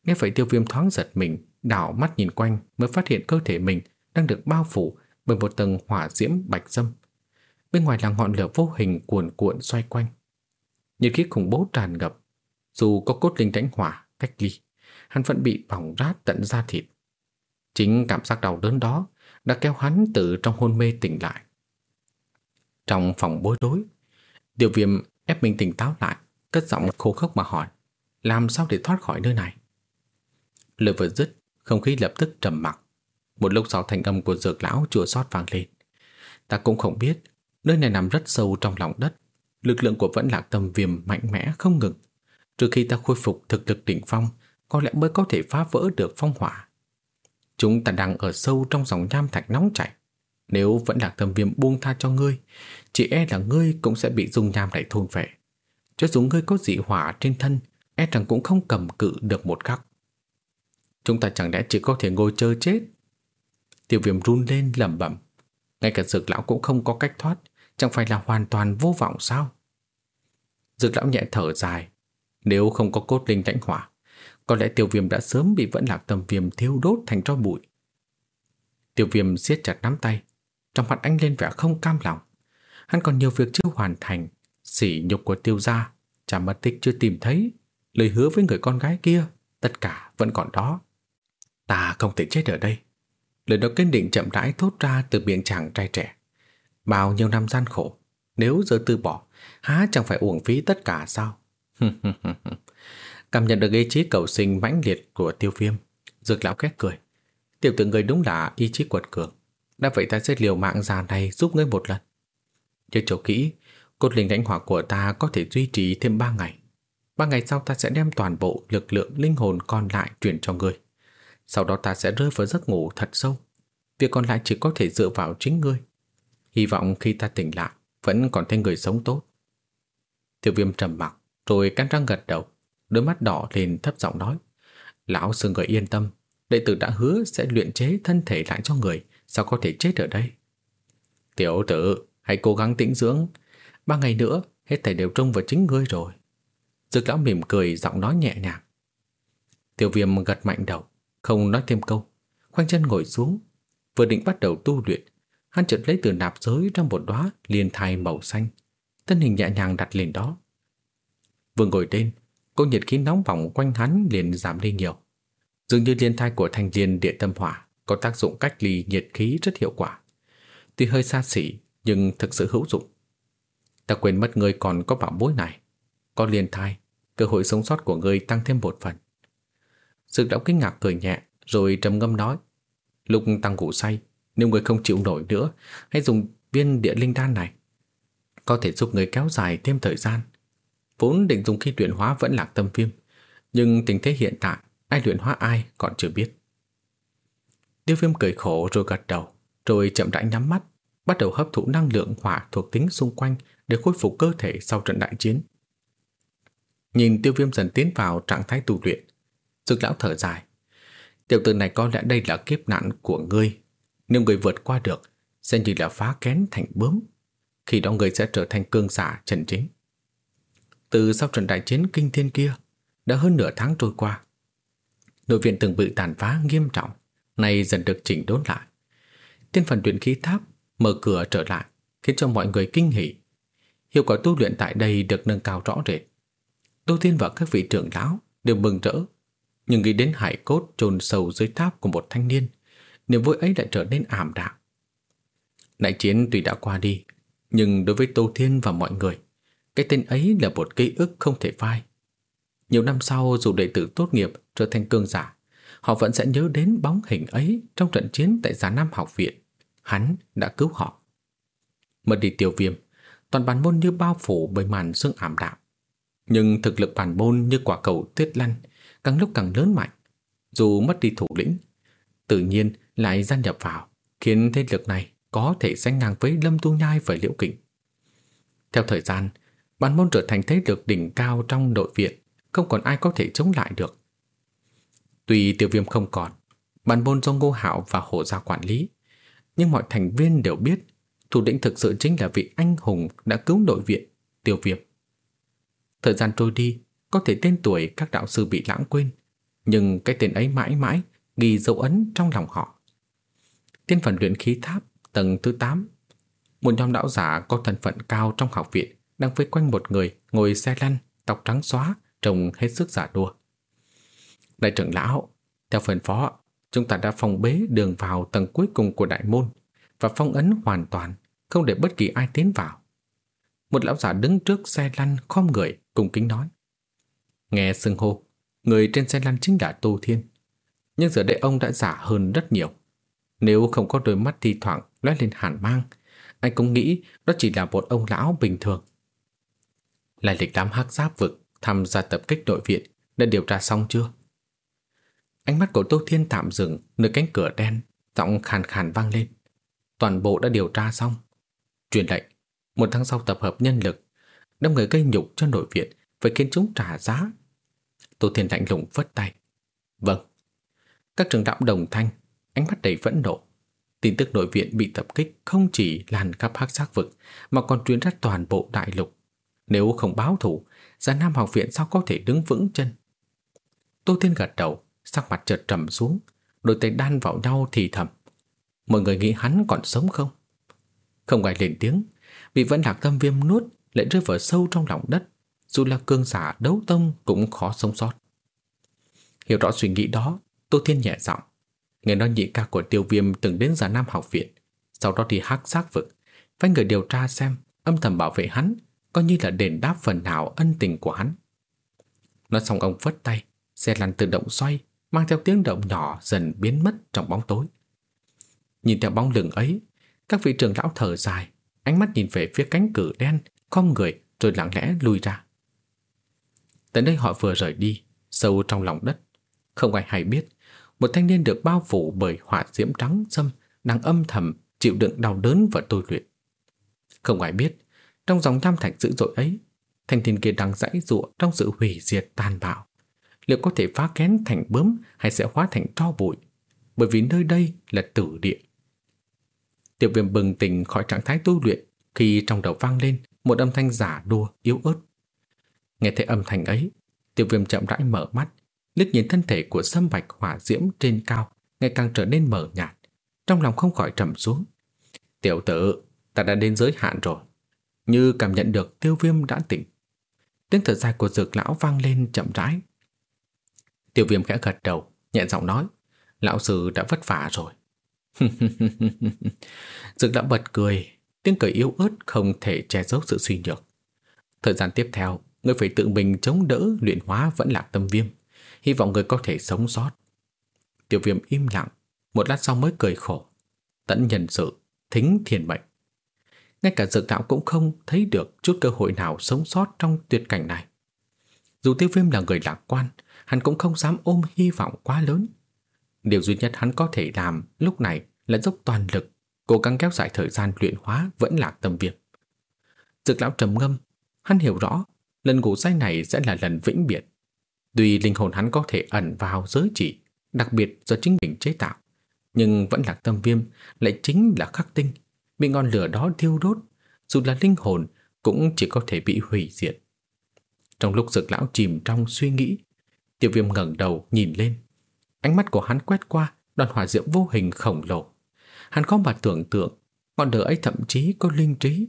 [SPEAKER 1] Nghe vậy tiêu viêm thoáng giật mình, đảo mắt nhìn quanh mới phát hiện cơ thể mình đang được bao phủ bởi một tầng hỏa diễm bạch dâm. Bên ngoài là ngọn lửa vô hình cuồn cuộn xoay quanh. Nhiệt khí khủng bố tràn ngập. Dù có cốt linh đánh hỏa, cách ly, hắn vẫn bị bỏng rát tận da thịt. Chính cảm giác đau đớn đó đã kéo hắn từ trong hôn mê tỉnh lại. Trong phòng bối rối, điều viêm ép mình tỉnh táo lại, cất giọng khô khốc mà hỏi, làm sao để thoát khỏi nơi này? Lời vừa dứt, không khí lập tức trầm mặc. Một lúc sau thanh âm của dược lão chùa xót vang lên. Ta cũng không biết, nơi này nằm rất sâu trong lòng đất. Lực lượng của vẫn lạc tâm viêm mạnh mẽ không ngừng. Trừ khi ta khôi phục thực lực đỉnh phong, có lẽ mới có thể phá vỡ được phong hỏa. Chúng ta đang ở sâu trong dòng nham thạch nóng chảy. Nếu vẫn lạc tâm viêm buông tha cho ngươi, chỉ e là ngươi cũng sẽ bị dung nham này thôn về. Cho dù ngươi có dị hỏa trên thân, e rằng cũng không cầm cự được một khắc. Chúng ta chẳng lẽ chỉ có thể ngồi chờ chết? Tiêu viêm run lên lẩm bẩm. Ngay cả dược lão cũng không có cách thoát, chẳng phải là hoàn toàn vô vọng sao? Dược lão nhẹ thở dài. Nếu không có cốt linh lãnh hỏa, có lẽ tiêu viêm đã sớm bị vẫn lạc tâm viêm thiêu đốt thành tro bụi. Tiêu viêm siết chặt nắm tay, trong mặt anh lên vẻ không cam lòng. Hắn còn nhiều việc chưa hoàn thành, sỉ nhục của tiêu gia, trả mất tích chưa tìm thấy, lời hứa với người con gái kia, tất cả vẫn còn đó. Ta không thể chết ở đây. Lời đó kiên định chậm rãi thốt ra từ miệng chàng trai trẻ. Bao nhiêu năm gian khổ, nếu giờ từ bỏ, há chẳng phải uổng phí tất cả sao? Cảm nhận được ý chí cầu sinh mãnh liệt của tiêu viêm, dược lão khét cười. Tiểu tử người đúng là ý chí quật cường. Đã vậy ta sẽ liều mạng già này giúp ngươi một lần. Nhớ chỗ kỹ, cốt linh đánh hỏa của ta có thể duy trì thêm 3 ngày. 3 ngày sau ta sẽ đem toàn bộ lực lượng linh hồn còn lại chuyển cho ngươi. Sau đó ta sẽ rơi vào giấc ngủ thật sâu. Việc còn lại chỉ có thể dựa vào chính ngươi. Hy vọng khi ta tỉnh lại, vẫn còn thấy người sống tốt. Tiểu viêm trầm mặc, rồi cắn răng gật đầu, đôi mắt đỏ lên thấp giọng nói. Lão sư người yên tâm, đệ tử đã hứa sẽ luyện chế thân thể lại cho người, sao có thể chết ở đây? Tiểu tử, hãy cố gắng tĩnh dưỡng. Ba ngày nữa, hết thảy đều trông vào chính ngươi rồi. Dược lão mỉm cười, giọng nói nhẹ nhàng. Tiểu viêm gật mạnh đầu, không nói thêm câu. Khoanh chân ngồi xuống, vừa định bắt đầu tu luyện. Hắn chợt lấy từ nạp giới trong một đóa liền thai màu xanh. Thân hình nhẹ nhàng đặt lên đó. Vừa ngồi lên, cô nhiệt khí nóng bỏng quanh hắn liền giảm đi nhiều. Dường như liên thai của thanh liên địa tâm hỏa có tác dụng cách ly nhiệt khí rất hiệu quả. Tuy hơi xa xỉ nhưng thực sự hữu dụng. Ta quên mất ngươi còn có bảo bối này. Có liên thai, cơ hội sống sót của ngươi tăng thêm một phần. Dược lão kinh ngạc cười nhẹ rồi trầm ngâm nói. Lúc tăng ngủ say, nếu người không chịu nổi nữa, hãy dùng viên địa linh đan này. Có thể giúp người kéo dài thêm thời gian. Vốn định dùng khi luyện hóa vẫn lạc tâm viêm, nhưng tình thế hiện tại ai luyện hóa ai còn chưa biết. Tiêu viêm cười khổ rồi gật đầu, rồi chậm rãi nhắm mắt, bắt đầu hấp thụ năng lượng hỏa thuộc tính xung quanh để khôi phục cơ thể sau trận đại chiến. Nhìn tiêu viêm dần tiến vào trạng thái tu luyện, dược lão thở dài. Tiểu tử này có lẽ đây là kiếp nạn của ngươi. Nếu người vượt qua được, sẽ như là phá kén thành bướm. Khi đó người sẽ trở thành cương giả trần chính. Từ sau trận đại chiến kinh thiên kia, đã hơn nửa tháng trôi qua. Nội viện từng bị tàn phá nghiêm trọng, nay dần được chỉnh đốn lại. Tiên phần luyện khí tháp mở cửa trở lại, khiến cho mọi người kinh hỉ. Hiệu quả tu luyện tại đây được nâng cao rõ rệt. Tô Thiên và các vị trưởng lão đều mừng rỡ, nhưng nghĩ đến hải cốt chôn sâu dưới tháp của một thanh niên, niềm vui ấy lại trở nên ảm đạm. Đại chiến tuy đã qua đi, nhưng đối với Tô Thiên và mọi người, cái tên ấy là một ký ức không thể phai. Nhiều năm sau dù đệ tử tốt nghiệp trở thành cương giả, họ vẫn sẽ nhớ đến bóng hình ấy trong trận chiến tại Già Nam học viện. Hắn đã cứu họ. Mất đi tiêu viêm, toàn bản môn như bao phủ bởi màn sương ảm đạm. Nhưng thực lực bản môn như quả cầu tuyết lăn, càng lúc càng lớn mạnh. Dù mất đi thủ lĩnh, tự nhiên lại gia nhập vào, khiến thế lực này có thể sánh ngang với Lâm Tu Nhai và Liễu Kình. Theo thời gian, bản môn trở thành thế lực đỉnh cao trong nội viện, không còn ai có thể chống lại được. Tuy tiêu viêm không còn, bản môn do Ngô Hạo và Hồ Gia quản lý, nhưng mọi thành viên đều biết thủ lĩnh thực sự chính là vị anh hùng đã cứu nội viện, tiêu viêm. Thời gian trôi đi, có thể tên tuổi các đạo sư bị lãng quên, nhưng cái tên ấy mãi mãi ghi dấu ấn trong lòng họ. Tiên phần luyện khí tháp tầng thứ 8 Một nhóm đạo giả có thân phận cao trong học viện đang vây quanh một người ngồi xe lăn, tóc trắng xóa, trông hết sức giả đua. Đại trưởng lão, theo phần phó, chúng ta đã phong bế đường vào tầng cuối cùng của đại môn và phong ấn hoàn toàn, không để bất kỳ ai tiến vào. Một lão giả đứng trước xe lăn khom người, cùng kính nói. Nghe sừng hô, người trên xe lăn chính là Tô Thiên. Nhưng giờ đây ông đã giả hơn rất nhiều. Nếu không có đôi mắt thi thoảng lóe lên hàn mang, anh cũng nghĩ đó chỉ là một ông lão bình thường. Lại lịch đám hắc giáp vực tham gia tập kích nội viện đã điều tra xong chưa? Ánh mắt của Tô Thiên tạm dừng nơi cánh cửa đen, giọng khàn khàn vang lên. Toàn bộ đã điều tra xong. Truyền lệnh, một tháng sau tập hợp nhân lực, đâm người gây nhục cho nội viện phải khiến chúng trả giá. Tô Thiên lạnh lùng vất tay. Vâng. Các trường đạo đồng thanh, ánh mắt đầy phẫn nộ. Tin tức nội viện bị tập kích không chỉ lan khắp hắc giác vực mà còn truyền ra toàn bộ đại lục. Nếu không báo thủ, Già Nam học viện sao có thể đứng vững chân? Tô Thiên gật đầu, sắc mặt chợt trầm xuống, đôi tay đan vào nhau thì thầm. Mọi người nghĩ hắn còn sống không? Không ai lên tiếng, vì vẫn lạc tâm viêm nuốt lại rơi vào sâu trong lòng đất, dù là cương giả đấu tông cũng khó sống sót. Hiểu rõ suy nghĩ đó, Tô Thiên nhẹ giọng. Nghe nói nhị ca của tiêu viêm từng đến giả nam học viện, sau đó thì hắc xác vực, phải người điều tra xem, âm thầm bảo vệ hắn, coi như là đền đáp phần nào ân tình của hắn. Nói xong ông vất tay, xe lăn tự động xoay, mang theo tiếng động nhỏ dần biến mất trong bóng tối. Nhìn theo bóng lưng ấy, các vị trưởng lão thở dài, ánh mắt nhìn về phía cánh cửa đen, không người rồi lặng lẽ lui ra. Tới đây họ vừa rời đi, sâu trong lòng đất, không ai hay biết, một thanh niên được bao phủ bởi hỏa diễm trắng xâm đang âm thầm chịu đựng đau đớn và tôi luyện. Không ai biết, trong dòng nham thạch dữ dội ấy, thanh niên kia đang dãy dụa trong sự hủy diệt tàn bạo liệu có thể phá kén thành bướm hay sẽ hóa thành tro bụi, bởi vì nơi đây là tử địa. Tiểu viêm bừng tỉnh khỏi trạng thái tu luyện khi trong đầu vang lên một âm thanh giả đua yếu ớt. Nghe thấy âm thanh ấy, tiểu viêm chậm rãi mở mắt, liếc nhìn thân thể của sâm bạch hỏa diễm trên cao ngày càng trở nên mờ nhạt, trong lòng không khỏi trầm xuống. Tiểu tử, ta đã đến giới hạn rồi. Như cảm nhận được tiêu viêm đã tỉnh. Tiếng thở dài của dược lão vang lên chậm rãi, Tiêu viêm khẽ gật đầu, nhẹ giọng nói, lão sư đã vất vả rồi. Dược đã bật cười, tiếng cười yếu ớt không thể che giấu sự suy nhược. Thời gian tiếp theo, người phải tự mình chống đỡ luyện hóa vẫn lạc tâm viêm, hy vọng người có thể sống sót. Tiểu viêm im lặng, một lát sau mới cười khổ. Tẫn nhân sự, thính thiền mệnh. Ngay cả dược đạo cũng không thấy được chút cơ hội nào sống sót trong tuyệt cảnh này. Dù tiêu viêm là người lạc quan, hắn cũng không dám ôm hy vọng quá lớn. Điều duy nhất hắn có thể làm lúc này là dốc toàn lực, cố gắng kéo dài thời gian luyện hóa vẫn là tâm viêm. Dược lão trầm ngâm, hắn hiểu rõ lần ngủ say này sẽ là lần vĩnh biệt. Tuy linh hồn hắn có thể ẩn vào giới chỉ, đặc biệt do chính mình chế tạo, nhưng vẫn là tâm viêm lại chính là khắc tinh, bị ngọn lửa đó thiêu đốt, dù là linh hồn cũng chỉ có thể bị hủy diệt. Trong lúc dược lão chìm trong suy nghĩ, tiêu viêm ngẩng đầu nhìn lên. Ánh mắt của hắn quét qua đoàn hỏa diễm vô hình khổng lồ. Hắn có mà tưởng tượng, ngọn lửa ấy thậm chí có linh trí.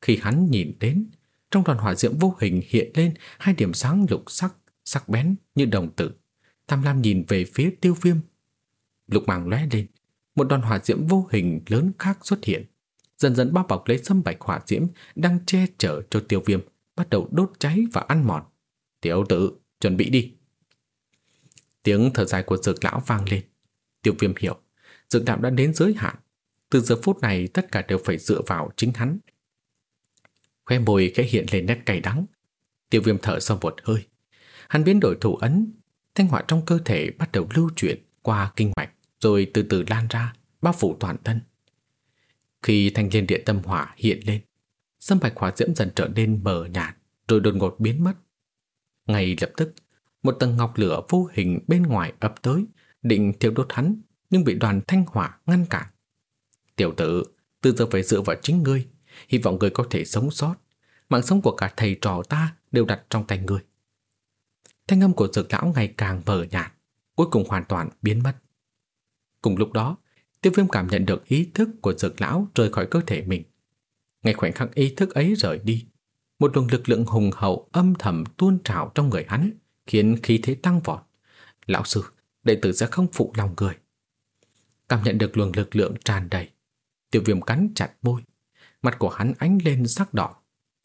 [SPEAKER 1] Khi hắn nhìn đến, trong đoàn hỏa diễm vô hình hiện lên hai điểm sáng lục sắc, sắc bén như đồng tử. tham Lam nhìn về phía tiêu viêm. Lục màng lóe lên, một đoàn hỏa diễm vô hình lớn khác xuất hiện. Dần dần bao bọc lấy sâm bạch hỏa diễm đang che chở cho tiêu viêm, bắt đầu đốt cháy và ăn mòn. Tiểu tử, chuẩn bị đi. Tiếng thở dài của dược lão vang lên. Tiêu viêm hiểu, dược đạo đã đến giới hạn. Từ giờ phút này tất cả đều phải dựa vào chính hắn. Khoe môi khẽ hiện lên nét cay đắng. Tiêu viêm thở sâu một hơi. Hắn biến đổi thủ ấn, thanh hỏa trong cơ thể bắt đầu lưu chuyển qua kinh mạch, rồi từ từ lan ra, bao phủ toàn thân. Khi thanh liên địa tâm hỏa hiện lên, sâm bạch hỏa diễm dần trở nên mờ nhạt, rồi đột ngột biến mất. Ngay lập tức, một tầng ngọc lửa vô hình bên ngoài ập tới, định thiêu đốt hắn, nhưng bị đoàn thanh hỏa ngăn cản. Tiểu tử, từ giờ phải dựa vào chính ngươi, hy vọng ngươi có thể sống sót. Mạng sống của cả thầy trò ta đều đặt trong tay ngươi. Thanh âm của dược lão ngày càng mờ nhạt, cuối cùng hoàn toàn biến mất. Cùng lúc đó, tiêu viêm cảm nhận được ý thức của dược lão rời khỏi cơ thể mình. Ngay khoảnh khắc ý thức ấy rời đi, một luồng lực lượng hùng hậu âm thầm tuôn trào trong người hắn, khiến khí thế tăng vọt. Lão sư, đệ tử sẽ không phụ lòng người. Cảm nhận được luồng lực lượng tràn đầy, tiêu viêm cắn chặt môi. Mặt của hắn ánh lên sắc đỏ.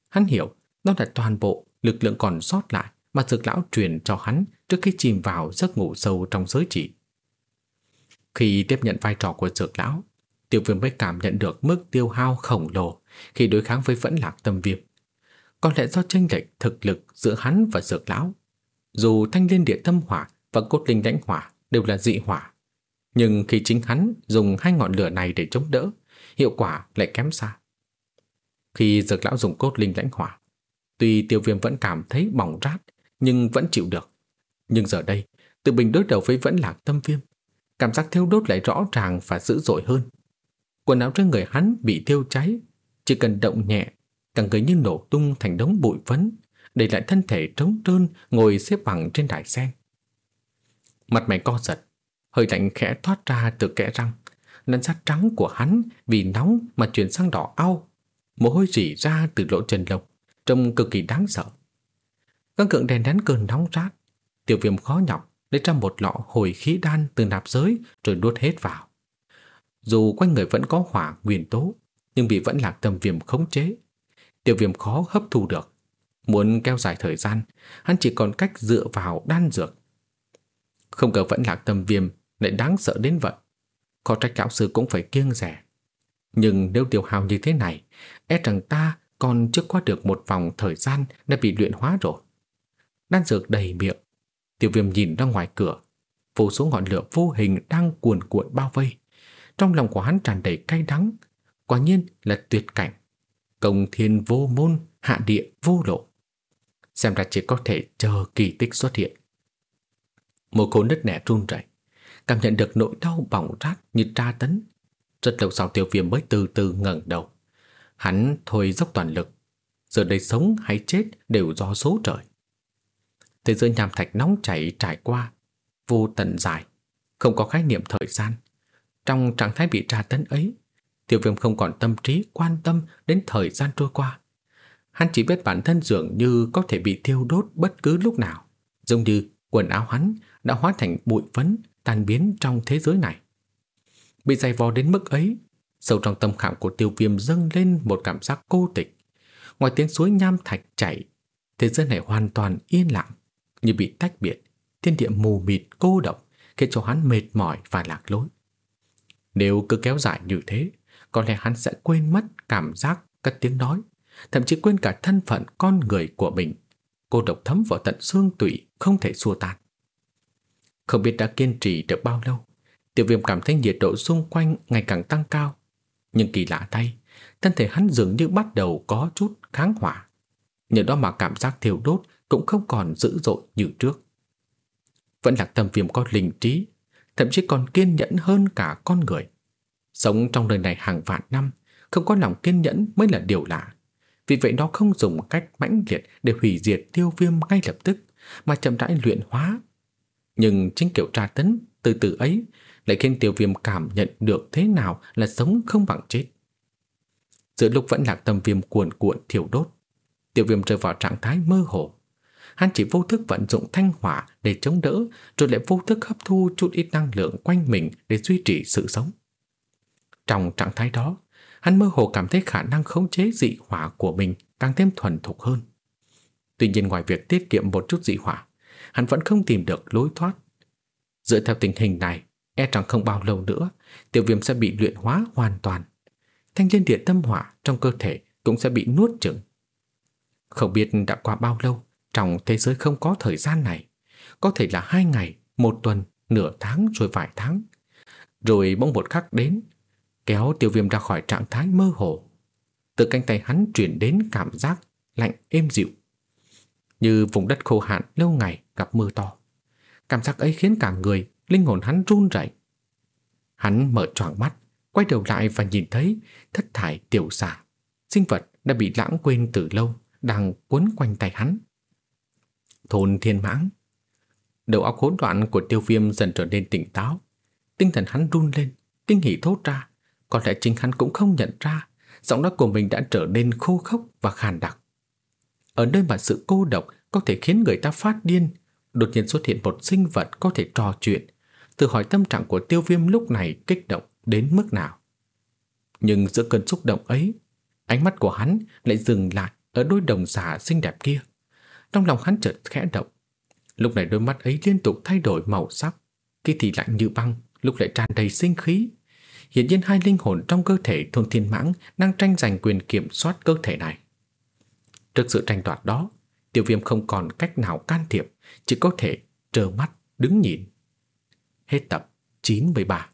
[SPEAKER 1] Hắn hiểu đó là toàn bộ lực lượng còn sót lại mà dược lão truyền cho hắn trước khi chìm vào giấc ngủ sâu trong giới chỉ. Khi tiếp nhận vai trò của dược lão, tiêu viêm mới cảm nhận được mức tiêu hao khổng lồ khi đối kháng với vẫn lạc tâm viêm. Có lẽ do tranh lệch thực lực giữa hắn và dược lão dù thanh liên địa tâm hỏa và cốt linh lãnh hỏa đều là dị hỏa, nhưng khi chính hắn dùng hai ngọn lửa này để chống đỡ, hiệu quả lại kém xa. Khi dược lão dùng cốt linh lãnh hỏa, tuy tiêu viêm vẫn cảm thấy bỏng rát, nhưng vẫn chịu được. Nhưng giờ đây, tự bình đối đầu với vẫn lạc tâm viêm, cảm giác thiêu đốt lại rõ ràng và dữ dội hơn. Quần áo trên người hắn bị thiêu cháy, chỉ cần động nhẹ, cả người như nổ tung thành đống bụi phấn, để lại thân thể trống trơn ngồi xếp bằng trên đài sen. Mặt mày co giật, hơi lạnh khẽ thoát ra từ kẽ răng. Làn da trắng của hắn vì nóng mà chuyển sang đỏ au. Mồ hôi rỉ ra từ lỗ chân lông, trông cực kỳ đáng sợ. Các cượng đèn nén cơn nóng rát, tiểu viêm khó nhọc lấy ra một lọ hồi khí đan từ nạp giới rồi đuốt hết vào. Dù quanh người vẫn có hỏa nguyên tố, nhưng vì vẫn là tâm viêm khống chế. Tiểu viêm khó hấp thu được, Muốn kéo dài thời gian, hắn chỉ còn cách dựa vào đan dược. Không ngờ vẫn lạc tâm viêm lại đáng sợ đến vậy. Có trách lão sư cũng phải kiêng rẻ. Nhưng nếu tiêu hào như thế này, e rằng ta còn chưa qua được một vòng thời gian đã bị luyện hóa rồi. Đan dược đầy miệng. Tiêu viêm nhìn ra ngoài cửa. Vô số ngọn lửa vô hình đang cuồn cuộn bao vây. Trong lòng của hắn tràn đầy cay đắng. Quả nhiên là tuyệt cảnh. Công thiên vô môn, hạ địa vô lộ xem ra chỉ có thể chờ kỳ tích xuất hiện. Một khối đất nẻ run rẩy, cảm nhận được nỗi đau bỏng rát như tra tấn. Rất lâu sau tiêu viêm mới từ từ ngẩng đầu. Hắn thôi dốc toàn lực, giờ đây sống hay chết đều do số trời. Thế giới nham thạch nóng chảy trải qua, vô tận dài, không có khái niệm thời gian. Trong trạng thái bị tra tấn ấy, tiêu viêm không còn tâm trí quan tâm đến thời gian trôi qua. Hắn chỉ biết bản thân dường như có thể bị thiêu đốt bất cứ lúc nào, giống như quần áo hắn đã hóa thành bụi phấn tan biến trong thế giới này. Bị dày vò đến mức ấy, sâu trong tâm khảm của tiêu viêm dâng lên một cảm giác cô tịch. Ngoài tiếng suối nham thạch chảy, thế giới này hoàn toàn yên lặng, như bị tách biệt, thiên địa mù mịt cô độc, khiến cho hắn mệt mỏi và lạc lối. Nếu cứ kéo dài như thế, có lẽ hắn sẽ quên mất cảm giác cất tiếng nói thậm chí quên cả thân phận con người của mình. Cô độc thấm vào tận xương tủy, không thể xua tan. Không biết đã kiên trì được bao lâu, Tiểu viêm cảm thấy nhiệt độ xung quanh ngày càng tăng cao. Nhưng kỳ lạ thay, thân thể hắn dường như bắt đầu có chút kháng hỏa. Nhờ đó mà cảm giác thiêu đốt cũng không còn dữ dội như trước. Vẫn là tâm viêm có linh trí, thậm chí còn kiên nhẫn hơn cả con người. Sống trong đời này hàng vạn năm, không có lòng kiên nhẫn mới là điều lạ. Vì vậy nó không dùng cách mãnh liệt để hủy diệt tiêu viêm ngay lập tức, mà chậm rãi luyện hóa. Nhưng chính kiểu tra tấn từ từ ấy lại khiến tiêu viêm cảm nhận được thế nào là sống không bằng chết. Giữa lúc vẫn lạc tâm viêm cuồn cuộn thiểu đốt, tiêu viêm rơi vào trạng thái mơ hồ. Hắn chỉ vô thức vận dụng thanh hỏa để chống đỡ, rồi lại vô thức hấp thu chút ít năng lượng quanh mình để duy trì sự sống. Trong trạng thái đó, hắn mơ hồ cảm thấy khả năng khống chế dị hỏa của mình càng thêm thuần thục hơn. Tuy nhiên ngoài việc tiết kiệm một chút dị hỏa, hắn vẫn không tìm được lối thoát. Dựa theo tình hình này, e rằng không bao lâu nữa, tiểu viêm sẽ bị luyện hóa hoàn toàn. Thanh liên địa tâm hỏa trong cơ thể cũng sẽ bị nuốt chửng. Không biết đã qua bao lâu, trong thế giới không có thời gian này. Có thể là hai ngày, một tuần, nửa tháng rồi vài tháng. Rồi bỗng một khắc đến, kéo tiêu viêm ra khỏi trạng thái mơ hồ. Từ cánh tay hắn chuyển đến cảm giác lạnh êm dịu. Như vùng đất khô hạn lâu ngày gặp mưa to. Cảm giác ấy khiến cả người, linh hồn hắn run rẩy. Hắn mở choàng mắt, quay đầu lại và nhìn thấy thất thải tiểu xà, sinh vật đã bị lãng quên từ lâu, đang quấn quanh tay hắn. Thôn thiên mãng. Đầu óc hỗn loạn của tiêu viêm dần trở nên tỉnh táo. Tinh thần hắn run lên, kinh hỉ thốt ra. Có lẽ chính hắn cũng không nhận ra giọng nói của mình đã trở nên khô khốc và khàn đặc. Ở nơi mà sự cô độc có thể khiến người ta phát điên, đột nhiên xuất hiện một sinh vật có thể trò chuyện, tự hỏi tâm trạng của tiêu viêm lúc này kích động đến mức nào. Nhưng giữa cơn xúc động ấy, ánh mắt của hắn lại dừng lại ở đôi đồng giả xinh đẹp kia. Trong lòng hắn chợt khẽ động. Lúc này đôi mắt ấy liên tục thay đổi màu sắc, khi thì lạnh như băng, lúc lại tràn đầy sinh khí. Hiện nhiên hai linh hồn trong cơ thể thôn thiên mãng đang tranh giành quyền kiểm soát cơ thể này. Trước sự tranh đoạt đó, tiểu viêm không còn cách nào can thiệp, chỉ có thể trơ mắt đứng nhìn. Hết tập 93